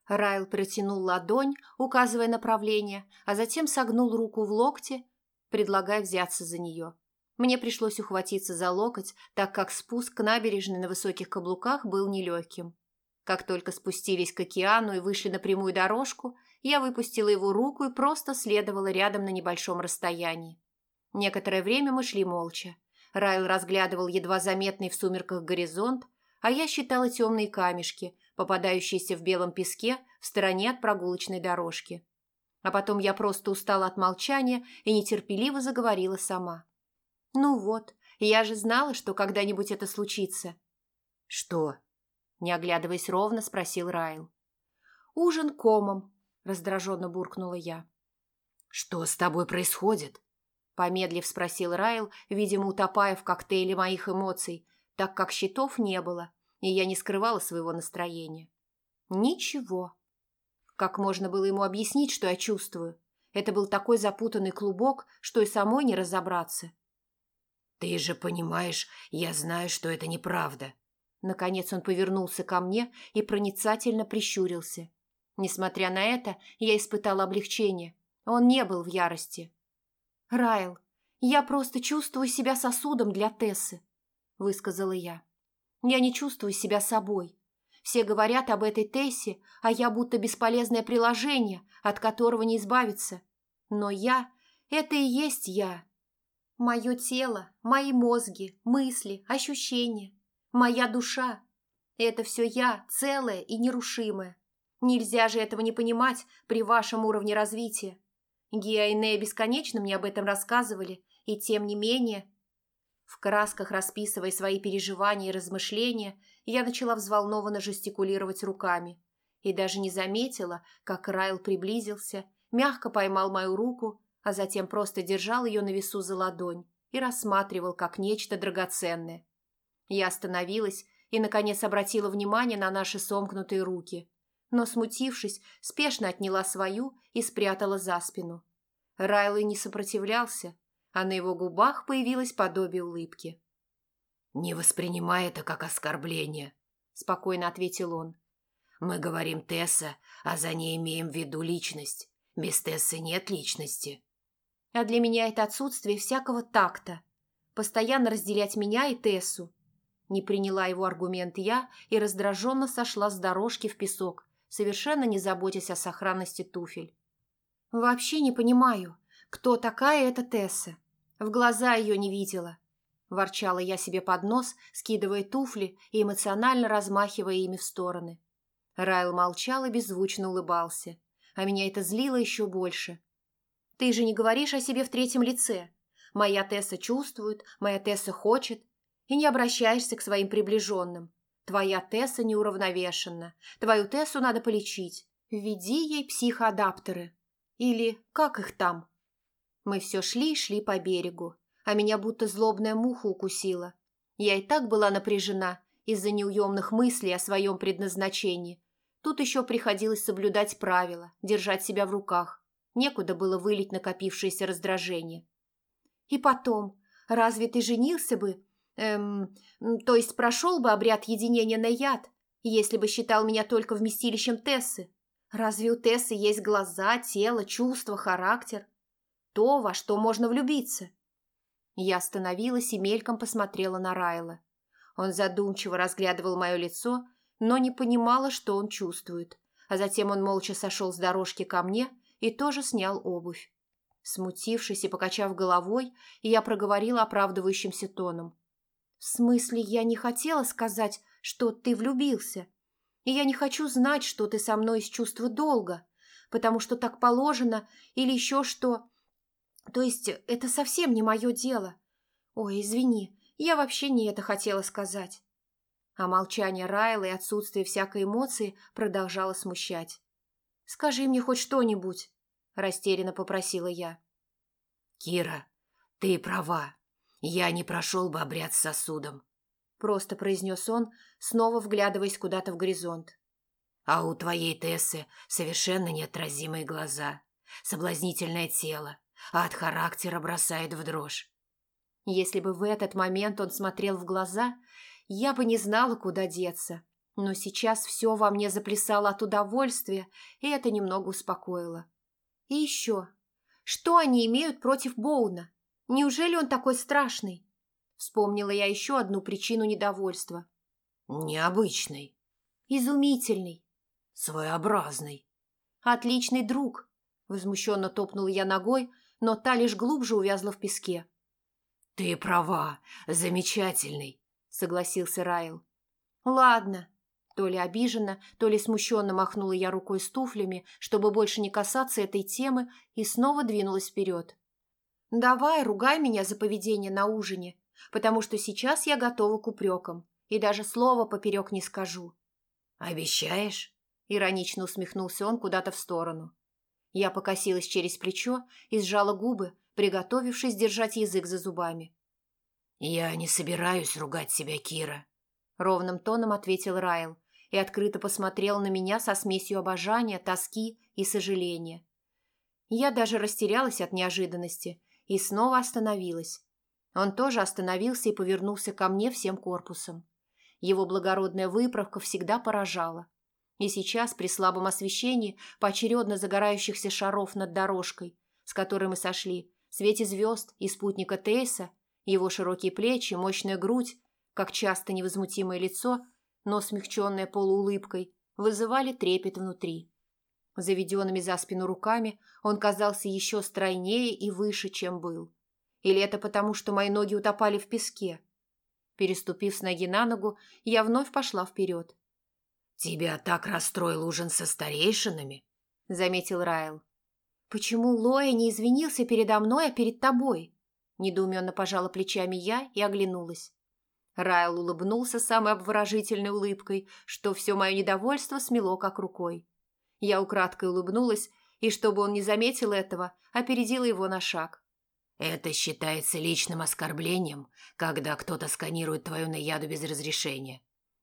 Райл протянул ладонь, указывая направление, а затем согнул руку в локте, предлагая взяться за нее. Мне пришлось ухватиться за локоть, так как спуск к набережной на высоких каблуках был нелегким. Как только спустились к океану и вышли на прямую дорожку, я выпустила его руку и просто следовала рядом на небольшом расстоянии. Некоторое время мы шли молча. Райл разглядывал едва заметный в сумерках горизонт, а я считала темные камешки, попадающиеся в белом песке в стороне от прогулочной дорожки. А потом я просто устала от молчания и нетерпеливо заговорила сама. «Ну вот, я же знала, что когда-нибудь это случится». «Что?» – не оглядываясь ровно, спросил Райл. «Ужин комом», – раздраженно буркнула я. «Что с тобой происходит?» Помедлив спросил Райл, видимо, утопая в коктейле моих эмоций, так как щитов не было, и я не скрывала своего настроения. Ничего. Как можно было ему объяснить, что я чувствую? Это был такой запутанный клубок, что и самой не разобраться. «Ты же понимаешь, я знаю, что это неправда». Наконец он повернулся ко мне и проницательно прищурился. Несмотря на это, я испытала облегчение. Он не был в ярости. «Райл, я просто чувствую себя сосудом для Тессы», — высказала я. «Я не чувствую себя собой. Все говорят об этой Тессе, а я будто бесполезное приложение, от которого не избавиться. Но я — это и есть я. Мое тело, мои мозги, мысли, ощущения, моя душа — это все я, целое и нерушимое. Нельзя же этого не понимать при вашем уровне развития. Гиа и Нея бесконечно мне об этом рассказывали, и тем не менее... В красках расписывая свои переживания и размышления, я начала взволнованно жестикулировать руками и даже не заметила, как Райл приблизился, мягко поймал мою руку, а затем просто держал ее на весу за ладонь и рассматривал как нечто драгоценное. Я остановилась и, наконец, обратила внимание на наши сомкнутые руки, но, смутившись, спешно отняла свою и спрятала за спину. Райлы не сопротивлялся, а на его губах появилось подобие улыбки. «Не воспринимай это как оскорбление», – спокойно ответил он. «Мы говорим Тесса, а за ней имеем в виду личность. Без Тессы нет личности». «А для меня это отсутствие всякого такта. Постоянно разделять меня и Тессу». Не приняла его аргумент я и раздраженно сошла с дорожки в песок, совершенно не заботясь о сохранности туфель. «Вообще не понимаю, кто такая эта Тесса. В глаза ее не видела». Ворчала я себе под нос, скидывая туфли и эмоционально размахивая ими в стороны. Райл молчал и беззвучно улыбался, а меня это злило еще больше. «Ты же не говоришь о себе в третьем лице. Моя Тесса чувствует, моя Тесса хочет, и не обращаешься к своим приближенным. Твоя Тесса неуравновешенна. Твою Тессу надо полечить. Введи ей психоадаптеры. Или как их там? Мы все шли и шли по берегу, а меня будто злобная муха укусила. Я и так была напряжена из-за неуемных мыслей о своем предназначении. Тут еще приходилось соблюдать правила, держать себя в руках. Некуда было вылить накопившееся раздражение. И потом, разве ты женился бы Эм, то есть прошел бы обряд единения на яд, если бы считал меня только вместилищем Тессы. Разве у Тессы есть глаза, тело, чувства, характер? То, во что можно влюбиться. Я остановилась и мельком посмотрела на Райла. Он задумчиво разглядывал мое лицо, но не понимала, что он чувствует. А затем он молча сошел с дорожки ко мне и тоже снял обувь. Смутившись и покачав головой, я проговорила оправдывающимся тоном. «В смысле, я не хотела сказать, что ты влюбился. И я не хочу знать, что ты со мной из чувства долга, потому что так положено, или еще что. То есть это совсем не мое дело. Ой, извини, я вообще не это хотела сказать. А молчание Райла и отсутствие всякой эмоции продолжало смущать. «Скажи мне хоть что-нибудь», – растерянно попросила я. «Кира, ты права. Я не прошел бы обряд с сосудом», – просто произнес он, снова вглядываясь куда-то в горизонт. «А у твоей Тессы совершенно неотразимые глаза, соблазнительное тело, а от характера бросает в дрожь. Если бы в этот момент он смотрел в глаза, я бы не знала, куда деться. Но сейчас все во мне заплясало от удовольствия, и это немного успокоило. И еще. Что они имеют против Боуна? Неужели он такой страшный? Вспомнила я еще одну причину недовольства. Необычный. Изумительный. Своеобразный. Отличный друг. Возмущенно топнула я ногой, но та лишь глубже увязла в песке. «Ты права, замечательный», — согласился Райл. «Ладно». То ли обиженно, то ли смущенно махнула я рукой с туфлями, чтобы больше не касаться этой темы, и снова двинулась вперед. «Давай, ругай меня за поведение на ужине, потому что сейчас я готова к упрекам, и даже слова поперек не скажу». «Обещаешь?» — иронично усмехнулся он куда-то в сторону. Я покосилась через плечо и сжала губы, приготовившись держать язык за зубами. «Я не собираюсь ругать себя, Кира», — ровным тоном ответил Райл и открыто посмотрел на меня со смесью обожания, тоски и сожаления. Я даже растерялась от неожиданности и снова остановилась. Он тоже остановился и повернулся ко мне всем корпусом. Его благородная выправка всегда поражала. И сейчас, при слабом освещении, поочередно загорающихся шаров над дорожкой, с которой мы сошли, свете звезд и спутника Тейса, его широкие плечи, мощная грудь, как часто невозмутимое лицо, но смягченное полуулыбкой, вызывали трепет внутри. Заведенными за спину руками он казался еще стройнее и выше, чем был. Или это потому, что мои ноги утопали в песке? Переступив с ноги на ногу, я вновь пошла вперед. «Тебя так расстроил ужин со старейшинами?» — заметил Райл. «Почему Лоя не извинился передо мной, а перед тобой?» Недоуменно пожала плечами я и оглянулась. Райл улыбнулся самой обворожительной улыбкой, что все мое недовольство смело как рукой. Я украдкой улыбнулась, и, чтобы он не заметил этого, опередила его на шаг. «Это считается личным оскорблением, когда кто-то сканирует твою наяду без разрешения.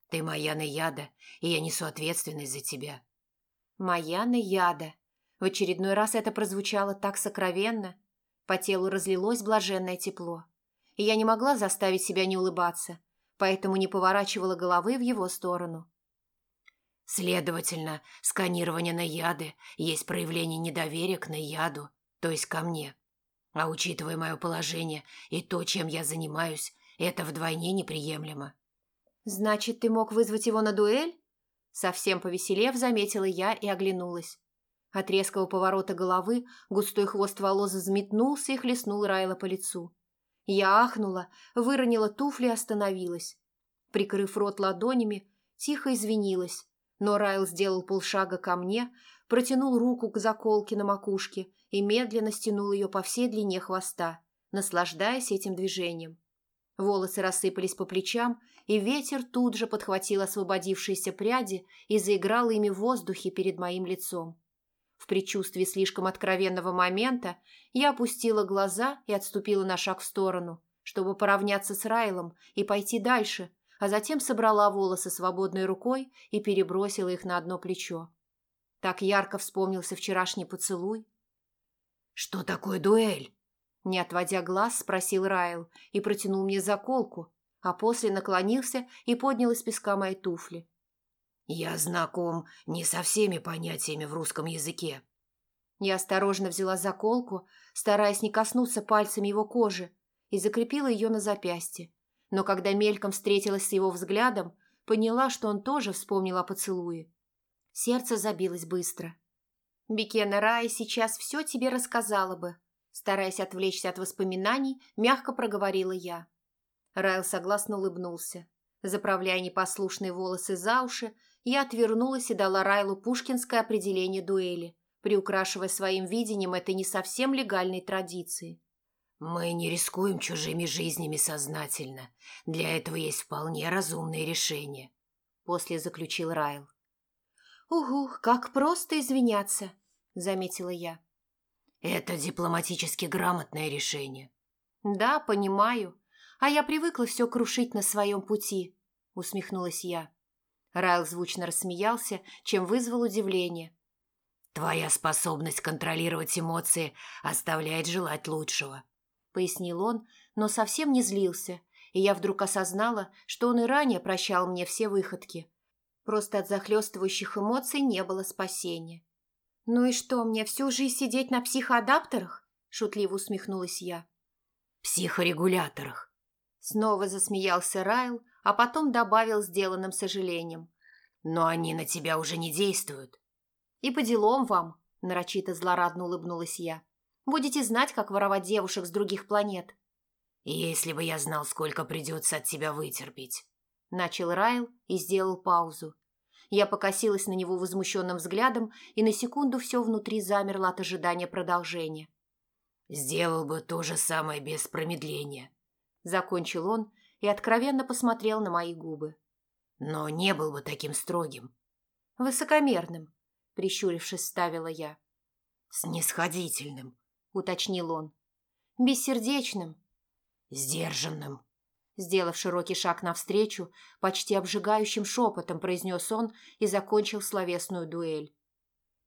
Ты моя наяда, и я несу ответственность за тебя». «Моя наяда», в очередной раз это прозвучало так сокровенно. По телу разлилось блаженное тепло. И я не могла заставить себя не улыбаться, поэтому не поворачивала головы в его сторону. Следовательно, сканирование на яды есть проявление недоверия к наяду, то есть ко мне. А учитывая мое положение и то, чем я занимаюсь, это вдвойне неприемлемо. «Значит, ты мог вызвать его на дуэль?» Совсем повеселев, заметила я и оглянулась. От резкого поворота головы густой хвост волос взметнулся и хлестнул Райла по лицу. Я ахнула, выронила туфли и остановилась. Прикрыв рот ладонями, тихо извинилась, но Райл сделал полшага ко мне, протянул руку к заколке на макушке и медленно стянул ее по всей длине хвоста, наслаждаясь этим движением. Волосы рассыпались по плечам, и ветер тут же подхватил освободившиеся пряди и заиграл ими в воздухе перед моим лицом. В предчувствии слишком откровенного момента я опустила глаза и отступила на шаг в сторону, чтобы поравняться с Райлом и пойти дальше, а затем собрала волосы свободной рукой и перебросила их на одно плечо. Так ярко вспомнился вчерашний поцелуй. «Что такое дуэль?» Не отводя глаз, спросил Райл и протянул мне заколку, а после наклонился и поднял из песка мои туфли. «Я знаком не со всеми понятиями в русском языке». Я осторожно взяла заколку, стараясь не коснуться пальцами его кожи, и закрепила ее на запястье. Но когда мельком встретилась с его взглядом, поняла, что он тоже вспомнил о поцелуе. Сердце забилось быстро. «Бекена Рай сейчас все тебе рассказала бы», стараясь отвлечься от воспоминаний, мягко проговорила я. Райл согласно улыбнулся, заправляя непослушные волосы за уши Я отвернулась и дала Райлу пушкинское определение дуэли, приукрашивая своим видением этой не совсем легальной традиции. «Мы не рискуем чужими жизнями сознательно. Для этого есть вполне разумные решения», — после заключил Райл. «Угу, как просто извиняться», — заметила я. «Это дипломатически грамотное решение». «Да, понимаю. А я привыкла все крушить на своем пути», — усмехнулась я. Райл звучно рассмеялся, чем вызвал удивление. «Твоя способность контролировать эмоции оставляет желать лучшего», — пояснил он, но совсем не злился, и я вдруг осознала, что он и ранее прощал мне все выходки. Просто от захлестывающих эмоций не было спасения. «Ну и что, мне всю жизнь сидеть на психоадаптерах?» – шутливо усмехнулась я. «Психорегуляторах», – снова засмеялся Райл, а потом добавил сделанным сожалением. «Но они на тебя уже не действуют». «И по делам вам», – нарочито злорадно улыбнулась я. «Будете знать, как воровать девушек с других планет». «Если бы я знал, сколько придется от тебя вытерпеть», – начал Райл и сделал паузу. Я покосилась на него возмущенным взглядом, и на секунду все внутри замерло от ожидания продолжения. «Сделал бы то же самое без промедления», – закончил он и откровенно посмотрел на мои губы. «Но не был бы таким строгим». «Высокомерным», – прищурившись, ставила я. «Снисходительным», – уточнил он. «Бессердечным». «Сдержанным». Сделав широкий шаг навстречу, почти обжигающим шепотом произнес он и закончил словесную дуэль.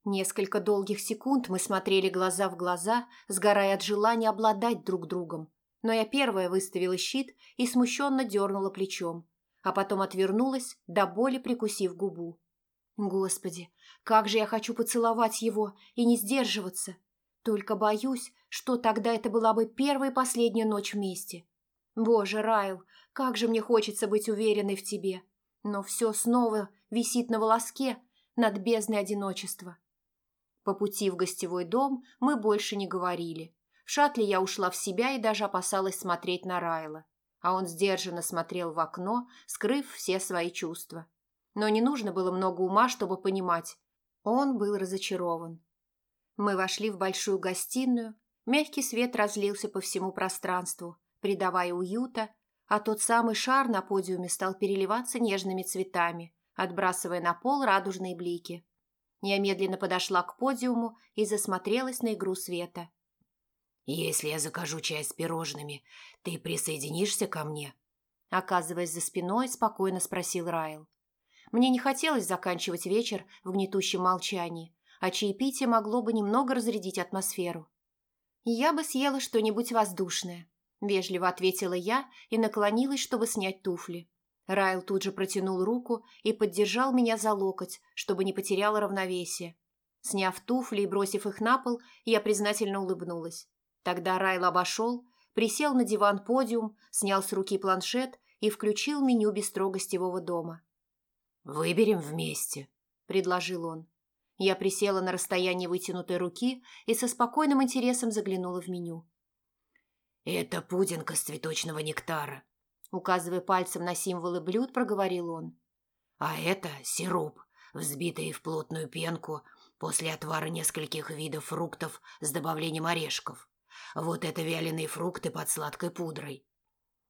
Несколько долгих секунд мы смотрели глаза в глаза, сгорая от желания обладать друг другом, но я первая выставила щит и смущенно дернула плечом, а потом отвернулась, до боли прикусив губу. Господи, как же я хочу поцеловать его и не сдерживаться. Только боюсь, что тогда это была бы первая и последняя ночь вместе. Боже, Райл, как же мне хочется быть уверенной в тебе. Но все снова висит на волоске над бездной одиночества. По пути в гостевой дом мы больше не говорили. В шатле я ушла в себя и даже опасалась смотреть на Райла. А он сдержанно смотрел в окно, скрыв все свои чувства. Но не нужно было много ума, чтобы понимать. Он был разочарован. Мы вошли в большую гостиную. Мягкий свет разлился по всему пространству, придавая уюта, а тот самый шар на подиуме стал переливаться нежными цветами, отбрасывая на пол радужные блики. Я медленно подошла к подиуму и засмотрелась на игру света. «Если я закажу чай с пирожными, ты присоединишься ко мне?» Оказываясь за спиной, спокойно спросил Райл. Мне не хотелось заканчивать вечер в гнетущем молчании, а чаепитие могло бы немного разрядить атмосферу. «Я бы съела что-нибудь воздушное», – вежливо ответила я и наклонилась, чтобы снять туфли. Райл тут же протянул руку и поддержал меня за локоть, чтобы не потеряла равновесие. Сняв туфли и бросив их на пол, я признательно улыбнулась. Тогда Райл обошел, присел на диван-подиум, снял с руки планшет и включил меню бестрогостевого дома. «Выберем вместе», – предложил он. Я присела на расстояние вытянутой руки и со спокойным интересом заглянула в меню. «Это пудинг из цветочного нектара», Указывая пальцем на символы блюд, проговорил он. «А это сироп, взбитый в плотную пенку после отвара нескольких видов фруктов с добавлением орешков. Вот это вяленые фрукты под сладкой пудрой».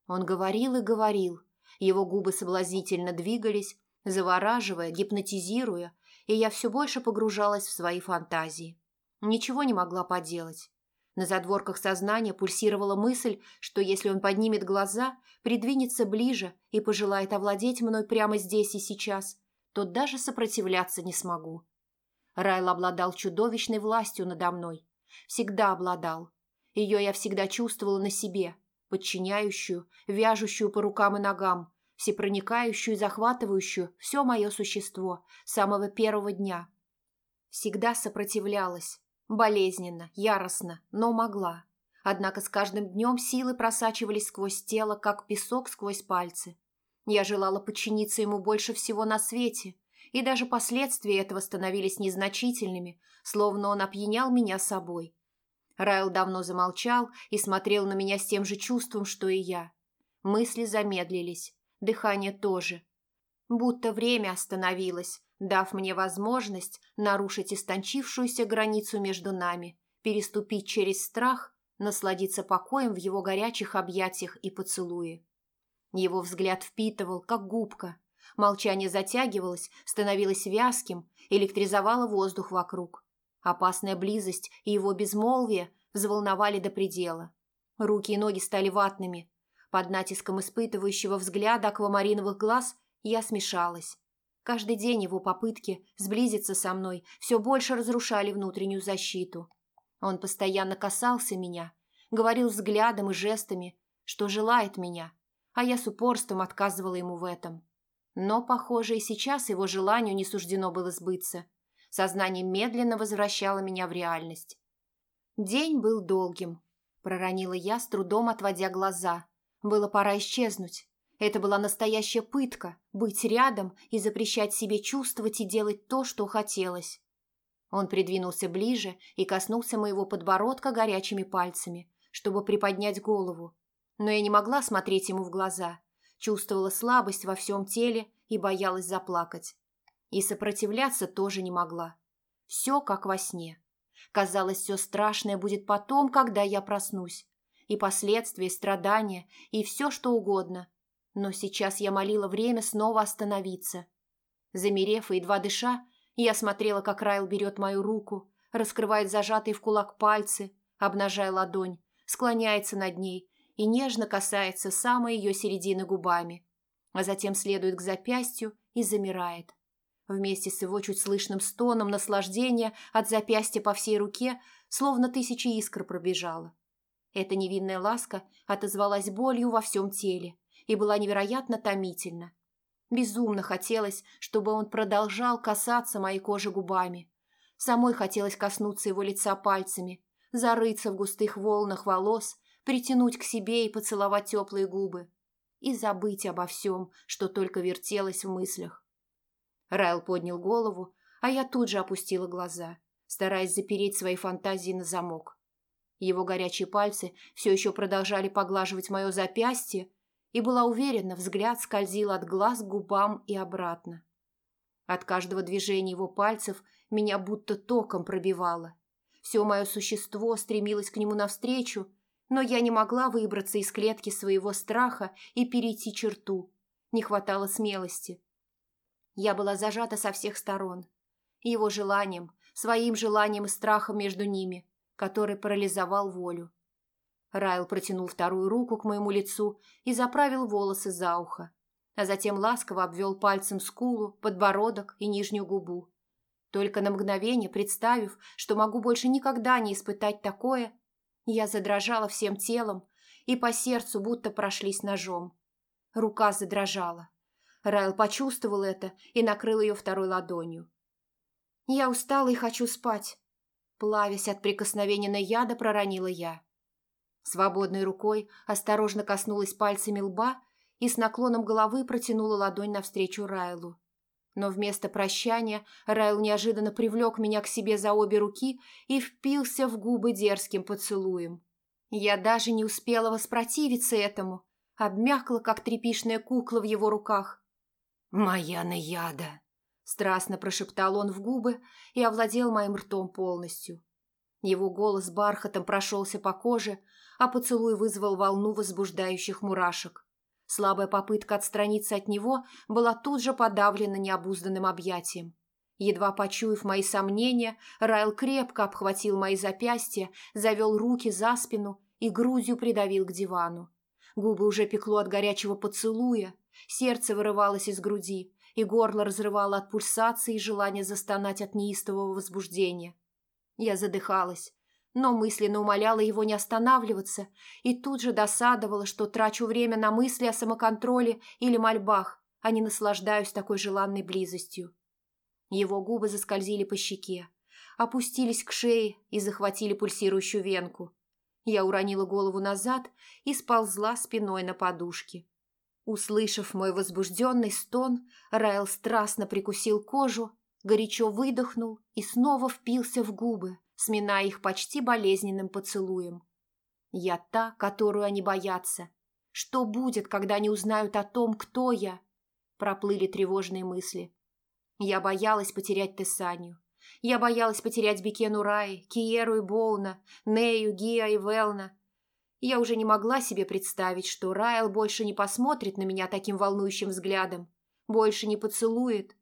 Он говорил и говорил. Его губы соблазнительно двигались, завораживая, гипнотизируя, и я все больше погружалась в свои фантазии. Ничего не могла поделать. На задворках сознания пульсировала мысль, что если он поднимет глаза, придвинется ближе и пожелает овладеть мной прямо здесь и сейчас, то даже сопротивляться не смогу. Райл обладал чудовищной властью надо мной. Всегда обладал. Ее я всегда чувствовала на себе, подчиняющую, вяжущую по рукам и ногам, всепроникающую и захватывающую все мое существо с самого первого дня. Всегда сопротивлялась, Болезненно, яростно, но могла. Однако с каждым днем силы просачивались сквозь тело, как песок сквозь пальцы. Я желала подчиниться ему больше всего на свете, и даже последствия этого становились незначительными, словно он опьянял меня собой. Райл давно замолчал и смотрел на меня с тем же чувством, что и я. Мысли замедлились, дыхание тоже. Будто время остановилось, дав мне возможность нарушить истончившуюся границу между нами, переступить через страх, насладиться покоем в его горячих объятиях и поцелуе. Его взгляд впитывал, как губка. Молчание затягивалось, становилось вязким, электризовало воздух вокруг. Опасная близость и его безмолвие взволновали до предела. Руки и ноги стали ватными. Под натиском испытывающего взгляда аквамариновых глаз я смешалась. Каждый день его попытки сблизиться со мной все больше разрушали внутреннюю защиту. Он постоянно касался меня, говорил взглядом и жестами, что желает меня, а я с упорством отказывала ему в этом. Но, похоже, и сейчас его желанию не суждено было сбыться. Сознание медленно возвращало меня в реальность. День был долгим. Проронила я, с трудом отводя глаза. Было пора исчезнуть. Это была настоящая пытка – быть рядом и запрещать себе чувствовать и делать то, что хотелось. Он придвинулся ближе и коснулся моего подбородка горячими пальцами, чтобы приподнять голову. Но я не могла смотреть ему в глаза. Чувствовала слабость во всем теле и боялась заплакать. И сопротивляться тоже не могла. Все как во сне. Казалось, все страшное будет потом, когда я проснусь. И последствия, и страдания, и все что угодно. Но сейчас я молила время снова остановиться. Замерев и едва дыша, я смотрела, как Райл берет мою руку, раскрывает зажатые в кулак пальцы, обнажая ладонь, склоняется над ней и нежно касается самой ее середины губами, а затем следует к запястью и замирает. Вместе с его чуть слышным стоном наслаждения от запястья по всей руке словно тысячи искр пробежала. Эта невинная ласка отозвалась болью во всем теле и была невероятно томительна. Безумно хотелось, чтобы он продолжал касаться моей кожи губами. Самой хотелось коснуться его лица пальцами, зарыться в густых волнах волос, притянуть к себе и поцеловать теплые губы. И забыть обо всем, что только вертелось в мыслях. Райл поднял голову, а я тут же опустила глаза, стараясь запереть свои фантазии на замок. Его горячие пальцы все еще продолжали поглаживать мое запястье, и была уверена, взгляд скользил от глаз к губам и обратно. От каждого движения его пальцев меня будто током пробивало. Все мое существо стремилось к нему навстречу, но я не могла выбраться из клетки своего страха и перейти черту. Не хватало смелости. Я была зажата со всех сторон. Его желанием, своим желанием и страхом между ними, который парализовал волю. Райл протянул вторую руку к моему лицу и заправил волосы за ухо, а затем ласково обвел пальцем скулу, подбородок и нижнюю губу. Только на мгновение, представив, что могу больше никогда не испытать такое, я задрожала всем телом, и по сердцу будто прошлись ножом. Рука задрожала. Райл почувствовал это и накрыл ее второй ладонью. «Я устала и хочу спать», — плавясь от прикосновения на яда, проронила я. Свободной рукой осторожно коснулась пальцами лба и с наклоном головы протянула ладонь навстречу Райлу. Но вместо прощания Райл неожиданно привлек меня к себе за обе руки и впился в губы дерзким поцелуем. Я даже не успела воспротивиться этому, обмякла, как тряпишная кукла в его руках. «Моя наяда!» – страстно прошептал он в губы и овладел моим ртом полностью. Его голос бархатом прошелся по коже, а поцелуй вызвал волну возбуждающих мурашек. Слабая попытка отстраниться от него была тут же подавлена необузданным объятием. Едва почуяв мои сомнения, Райл крепко обхватил мои запястья, завел руки за спину и грудью придавил к дивану. Губы уже пекло от горячего поцелуя, сердце вырывалось из груди, и горло разрывало от пульсации и желания застонать от неистового возбуждения. Я задыхалась, но мысленно умоляла его не останавливаться и тут же досадовала, что трачу время на мысли о самоконтроле или мольбах, а не наслаждаюсь такой желанной близостью. Его губы заскользили по щеке, опустились к шее и захватили пульсирующую венку. Я уронила голову назад и сползла спиной на подушке. Услышав мой возбужденный стон, Райл страстно прикусил кожу, горячо выдохнул и снова впился в губы, сминая их почти болезненным поцелуем. Я та, которую они боятся. Что будет, когда они узнают о том, кто я? проплыли тревожные мысли. Я боялась потерять Тессанию. Я боялась потерять Бекену Раи, Киеру и Боуна, Нею, Гиа и Велна. Я уже не могла себе представить, что Райл больше не посмотрит на меня таким волнующим взглядом, больше не поцелует.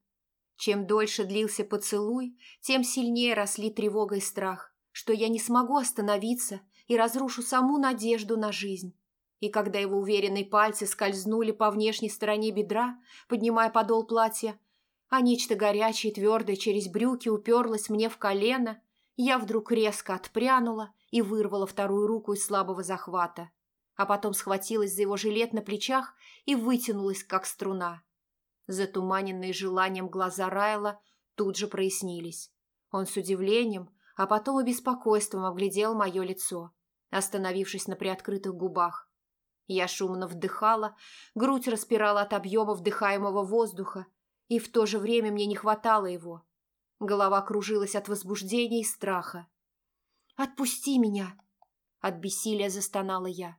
Чем дольше длился поцелуй, тем сильнее росли тревога и страх, что я не смогу остановиться и разрушу саму надежду на жизнь. И когда его уверенные пальцы скользнули по внешней стороне бедра, поднимая подол платья, а нечто горячее и твердое через брюки уперлось мне в колено, я вдруг резко отпрянула и вырвала вторую руку из слабого захвата, а потом схватилась за его жилет на плечах и вытянулась, как струна. Затуманенные желанием глаза Райла тут же прояснились. Он с удивлением, а потом и беспокойством оглядел мое лицо, остановившись на приоткрытых губах. Я шумно вдыхала, грудь распирала от объема вдыхаемого воздуха, и в то же время мне не хватало его. Голова кружилась от возбуждения и страха. «Отпусти меня!» От бессилия застонала я.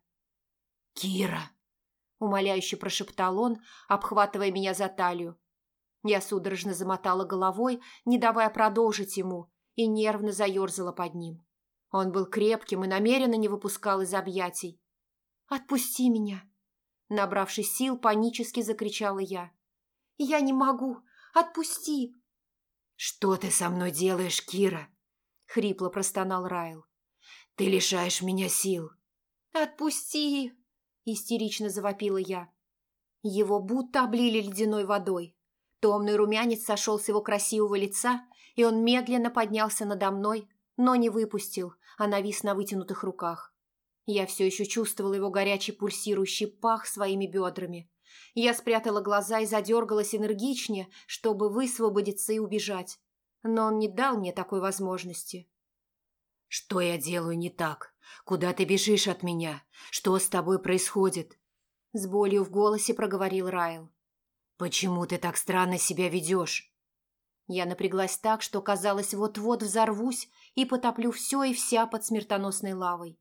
«Кира!» Умоляюще прошептал он, обхватывая меня за талию. Я судорожно замотала головой, не давая продолжить ему, и нервно заерзала под ним. Он был крепким и намеренно не выпускал из объятий. «Отпусти меня!» Набравшись сил, панически закричала я. Я не могу. Отпусти!» «Что ты со мной делаешь, Кира?» — хрипло простонал Райл. «Ты лишаешь меня сил». «Отпусти!» — истерично завопила я. Его будто облили ледяной водой. Томный румянец сошел с его красивого лица, и он медленно поднялся надо мной, но не выпустил, а навис на вытянутых руках. Я все еще чувствовала его горячий пульсирующий пах своими бедрами. Я спрятала глаза и задергалась энергичнее, чтобы высвободиться и убежать. Но он не дал мне такой возможности. «Что я делаю не так? Куда ты бежишь от меня? Что с тобой происходит?» С болью в голосе проговорил Райл. «Почему ты так странно себя ведешь?» Я напряглась так, что казалось, вот-вот взорвусь и потоплю все и вся под смертоносной лавой.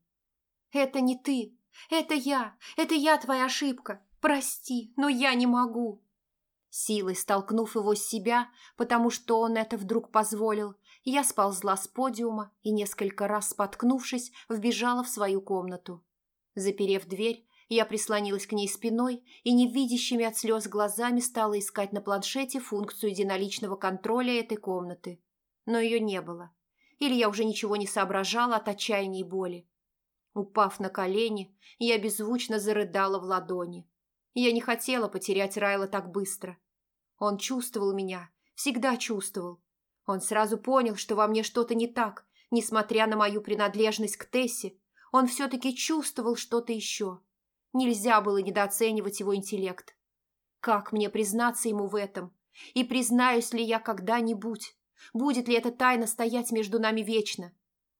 «Это не ты! Это я! Это я твоя ошибка! «Прости, но я не могу!» Силой столкнув его с себя, потому что он это вдруг позволил, я сползла с подиума и, несколько раз споткнувшись, вбежала в свою комнату. Заперев дверь, я прислонилась к ней спиной и невидящими от слез глазами стала искать на планшете функцию единоличного контроля этой комнаты. Но ее не было. Или я уже ничего не соображала от отчаяния и боли. Упав на колени, я беззвучно зарыдала в ладони. Я не хотела потерять Райла так быстро. Он чувствовал меня, всегда чувствовал. Он сразу понял, что во мне что-то не так, несмотря на мою принадлежность к Тессе. Он все-таки чувствовал что-то еще. Нельзя было недооценивать его интеллект. Как мне признаться ему в этом? И признаюсь ли я когда-нибудь? Будет ли эта тайна стоять между нами вечно?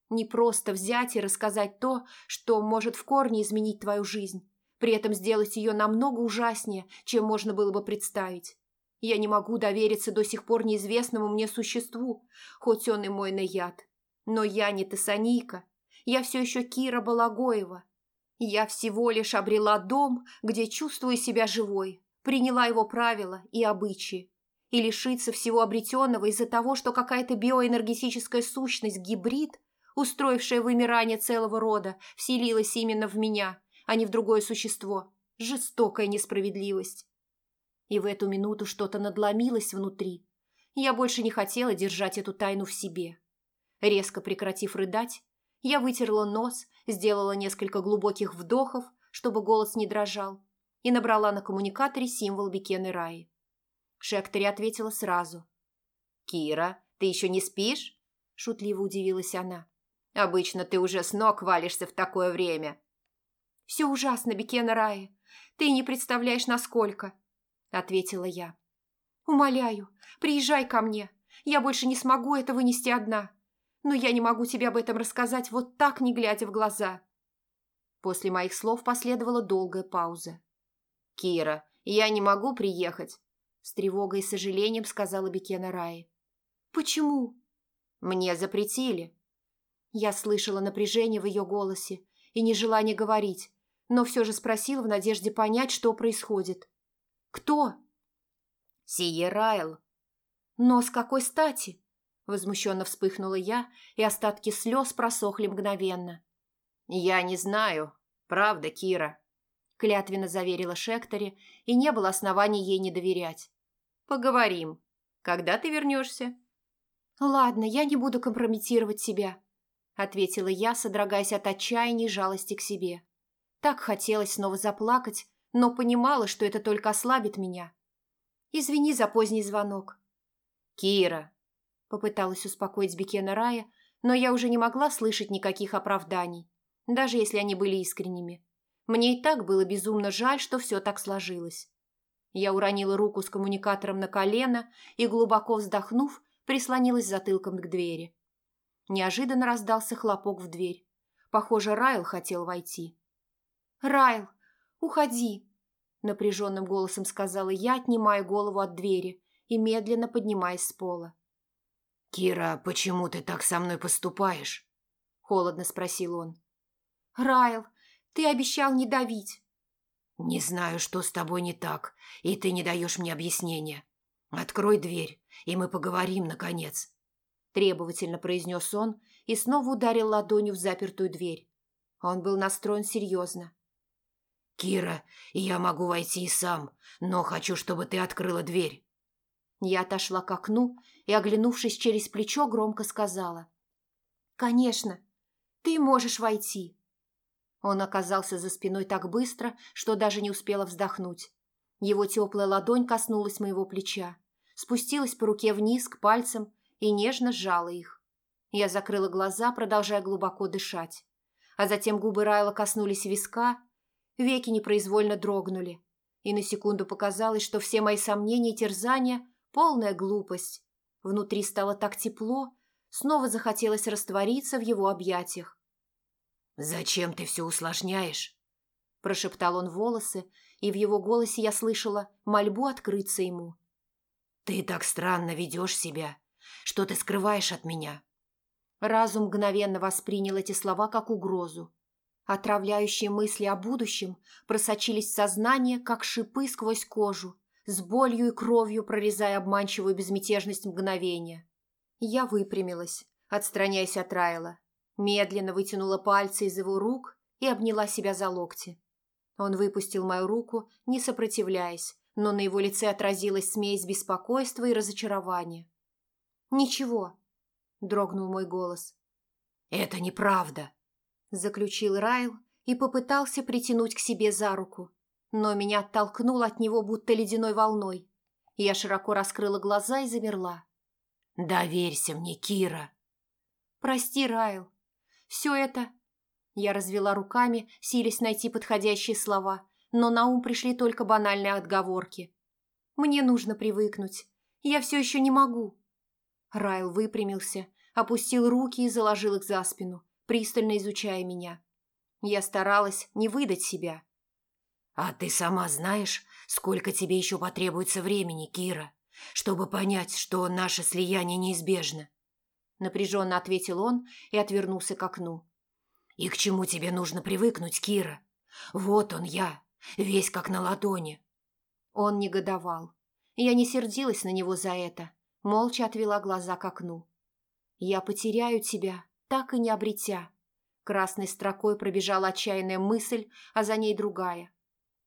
Не просто взять и рассказать то, что может в корне изменить твою жизнь, при этом сделать ее намного ужаснее, чем можно было бы представить. Я не могу довериться до сих пор неизвестному мне существу, хоть он и мой наяд. Но я не Тессанийка, я все еще Кира Балагоева. Я всего лишь обрела дом, где чувствую себя живой, приняла его правила и обычаи. И лишиться всего обретенного из-за того, что какая-то биоэнергетическая сущность, гибрид, устроившая вымирание целого рода, вселилась именно в меня – а не в другое существо. Жестокая несправедливость. И в эту минуту что-то надломилось внутри. Я больше не хотела держать эту тайну в себе. Резко прекратив рыдать, я вытерла нос, сделала несколько глубоких вдохов, чтобы голос не дрожал, и набрала на коммуникаторе символ Бекены Раи. Шектори ответила сразу. «Кира, ты еще не спишь?» – шутливо удивилась она. «Обычно ты уже с ног валишься в такое время». «Все ужасно, Бекена Раи. Ты не представляешь, насколько», — ответила я. «Умоляю, приезжай ко мне. Я больше не смогу это вынести одна. Но я не могу тебе об этом рассказать вот так, не глядя в глаза». После моих слов последовала долгая пауза. «Кира, я не могу приехать», — с тревогой и сожалением сказала Бекена Раи. «Почему?» «Мне запретили». Я слышала напряжение в ее голосе и нежелание говорить, но все же спросил в надежде понять, что происходит. «Кто?» Сие Райл. Но с какой стати? Возмущенно вспыхнула я, и остатки слез просохли мгновенно. Я не знаю. Правда, Кира. Клятвенно заверила Шектори, и не было оснований ей не доверять. Поговорим. Когда ты вернешься? Ладно, я не буду компрометировать себя, ответила я, содрогаясь от отчаяния и жалости к себе. Так хотелось снова заплакать, но понимала, что это только ослабит меня. Извини за поздний звонок. Кира, попыталась успокоить Бекена Рая, но я уже не могла слышать никаких оправданий, даже если они были искренними. Мне и так было безумно жаль, что все так сложилось. Я уронила руку с коммуникатором на колено и, глубоко вздохнув, прислонилась затылком к двери. Неожиданно раздался хлопок в дверь. Похоже, Райл хотел войти. «Райл, уходи!» Напряженным голосом сказала я, отнимая голову от двери и медленно поднимаясь с пола. «Кира, почему ты так со мной поступаешь?» Холодно спросил он. «Райл, ты обещал не давить». «Не знаю, что с тобой не так, и ты не даешь мне объяснения. Открой дверь, и мы поговорим, наконец». Требовательно произнес он и снова ударил ладонью в запертую дверь. Он был настроен серьезно. «Кира, я могу войти и сам, но хочу, чтобы ты открыла дверь». Я отошла к окну и, оглянувшись через плечо, громко сказала. «Конечно, ты можешь войти». Он оказался за спиной так быстро, что даже не успела вздохнуть. Его теплая ладонь коснулась моего плеча, спустилась по руке вниз к пальцам и нежно сжала их. Я закрыла глаза, продолжая глубоко дышать. А затем губы Райла коснулись виска, веки непроизвольно дрогнули. И на секунду показалось, что все мои сомнения и терзания – полная глупость. Внутри стало так тепло, снова захотелось раствориться в его объятиях. «Зачем ты все усложняешь?» Прошептал он волосы, и в его голосе я слышала мольбу открыться ему. «Ты так странно ведешь себя. Что ты скрываешь от меня?» Разум мгновенно воспринял эти слова как угрозу. Отравляющие мысли о будущем просочились в сознание, как шипы сквозь кожу, с болью и кровью прорезая обманчивую безмятежность мгновения. Я выпрямилась, отстраняясь от Райла, Медленно вытянула пальцы из его рук и обняла себя за локти. Он выпустил мою руку, не сопротивляясь, но на его лице отразилась смесь беспокойства и разочарования. «Ничего», — дрогнул мой голос. «Это неправда», — заключил Райл и попытался притянуть к себе за руку, но меня оттолкнуло от него будто ледяной волной. Я широко раскрыла глаза и замерла. «Доверься мне, Кира!» «Прости, Райл, все это...» Я развела руками, силясь найти подходящие слова, но на ум пришли только банальные отговорки. «Мне нужно привыкнуть. Я все еще не могу». Райл выпрямился, опустил руки и заложил их за спину, пристально изучая меня. Я старалась не выдать себя. «А ты сама знаешь, сколько тебе еще потребуется времени, Кира, чтобы понять, что наше слияние неизбежно?» напряженно ответил он и отвернулся к окну. «И к чему тебе нужно привыкнуть, Кира? Вот он я, весь как на ладони». Он негодовал. Я не сердилась на него за это, молча отвела глаза к окну. «Я потеряю тебя, так и не обретя». Красной строкой пробежала отчаянная мысль, а за ней другая.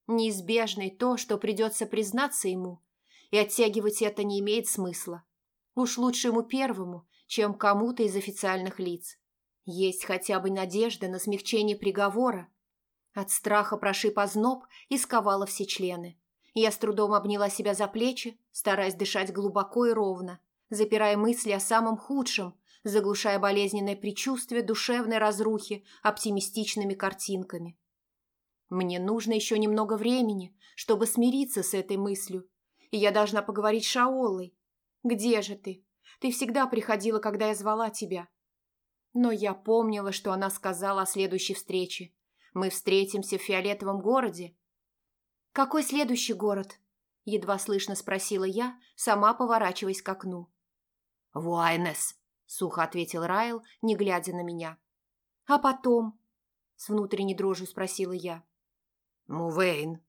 Неизбежной то, что придется признаться ему, и оттягивать это не имеет смысла. Уж лучше ему первому, чем кому-то из официальных лиц. Есть хотя бы надежда на смягчение приговора. От страха прошиб озноб и сковала все члены. Я с трудом обняла себя за плечи, стараясь дышать глубоко и ровно, запирая мысли о самом худшем, заглушая болезненное предчувствие душевной разрухи оптимистичными картинками. Мне нужно еще немного времени, чтобы смириться с этой мыслью, и я должна поговорить с Шаолой. Где же ты? Ты всегда приходила, когда я звала тебя. Но я помнила, что она сказала о следующей встрече. Мы встретимся в фиолетовом городе. Какой следующий город? Едва слышно спросила я, сама поворачиваясь к окну. «Вуайнес», — сухо ответил Райл, не глядя на меня. «А потом?» — с внутренней дрожью спросила я. «Мувейн».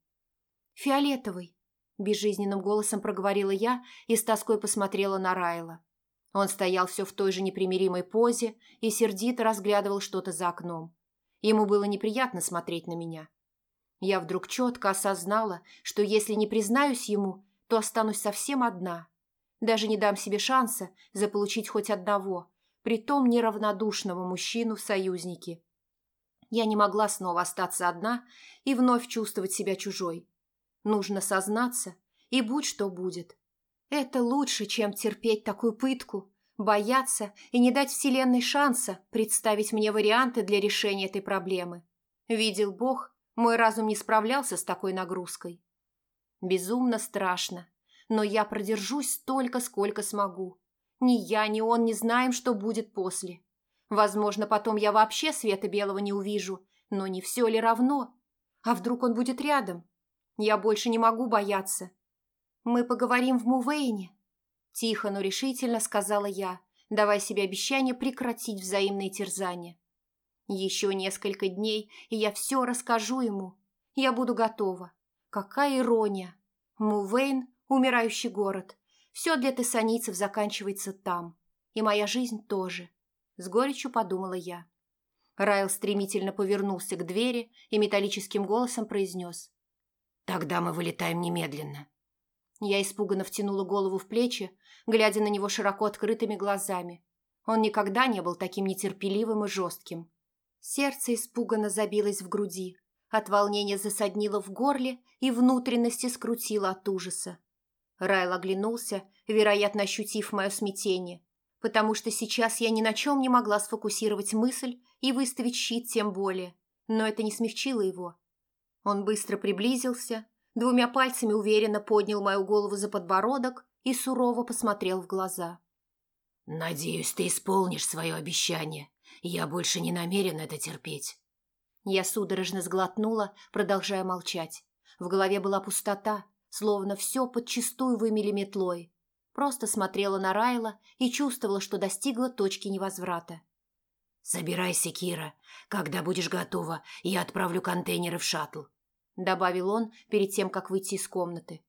«Фиолетовый», — Безжизненным голосом проговорила я и с тоской посмотрела на Райла. Он стоял все в той же непримиримой позе и сердито разглядывал что-то за окном. Ему было неприятно смотреть на меня. Я вдруг четко осознала, что если не признаюсь ему, то останусь совсем одна. Даже не дам себе шанса заполучить хоть одного, притом неравнодушного мужчину в союзнике. Я не могла снова остаться одна и вновь чувствовать себя чужой. Нужно сознаться, и будь что будет. Это лучше, чем терпеть такую пытку, бояться и не дать Вселенной шанса представить мне варианты для решения этой проблемы. Видел Бог, мой разум не справлялся с такой нагрузкой. Безумно страшно, но я продержусь столько, сколько смогу. Ни я, ни он не знаем, что будет после. Возможно, потом я вообще света белого не увижу, но не все ли равно? А вдруг он будет рядом? Я больше не могу бояться. «Мы поговорим в Мувейне», – тихо, но решительно сказала я, давая себе обещание прекратить взаимные терзания. «Еще несколько дней, и я все расскажу ему. Я буду готова. Какая ирония! Мувейн – умирающий город. Все для тессанийцев заканчивается там. И моя жизнь тоже», – с горечью подумала я. Райл стремительно повернулся к двери и металлическим голосом произнес. «Тогда мы вылетаем немедленно». Я испуганно втянула голову в плечи, глядя на него широко открытыми глазами. Он никогда не был таким нетерпеливым и жестким. Сердце испуганно забилось в груди, от волнения засаднило в горле и внутренности скрутило от ужаса. Райл оглянулся, вероятно, ощутив мое смятение, потому что сейчас я ни на чем не могла сфокусировать мысль и выставить щит тем более, но это не смягчило его. Он быстро приблизился, двумя пальцами уверенно поднял мою голову за подбородок и сурово посмотрел в глаза. «Надеюсь, ты исполнишь свое обещание. Я больше не намерен это терпеть». Я судорожно сглотнула, продолжая молчать. В голове была пустота, словно все подчистую вымели метлой. Просто смотрела на Райла и чувствовала, что достигла точки невозврата. «Забирайся, Кира. Когда будешь готова, я отправлю контейнеры в шаттл добавил он перед тем, как выйти из комнаты.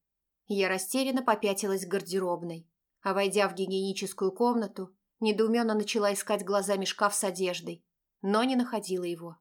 Я растерянно попятилась к гардеробной, а войдя в гигиеническую комнату, недоуменно начала искать глазами шкаф с одеждой, но не находила его.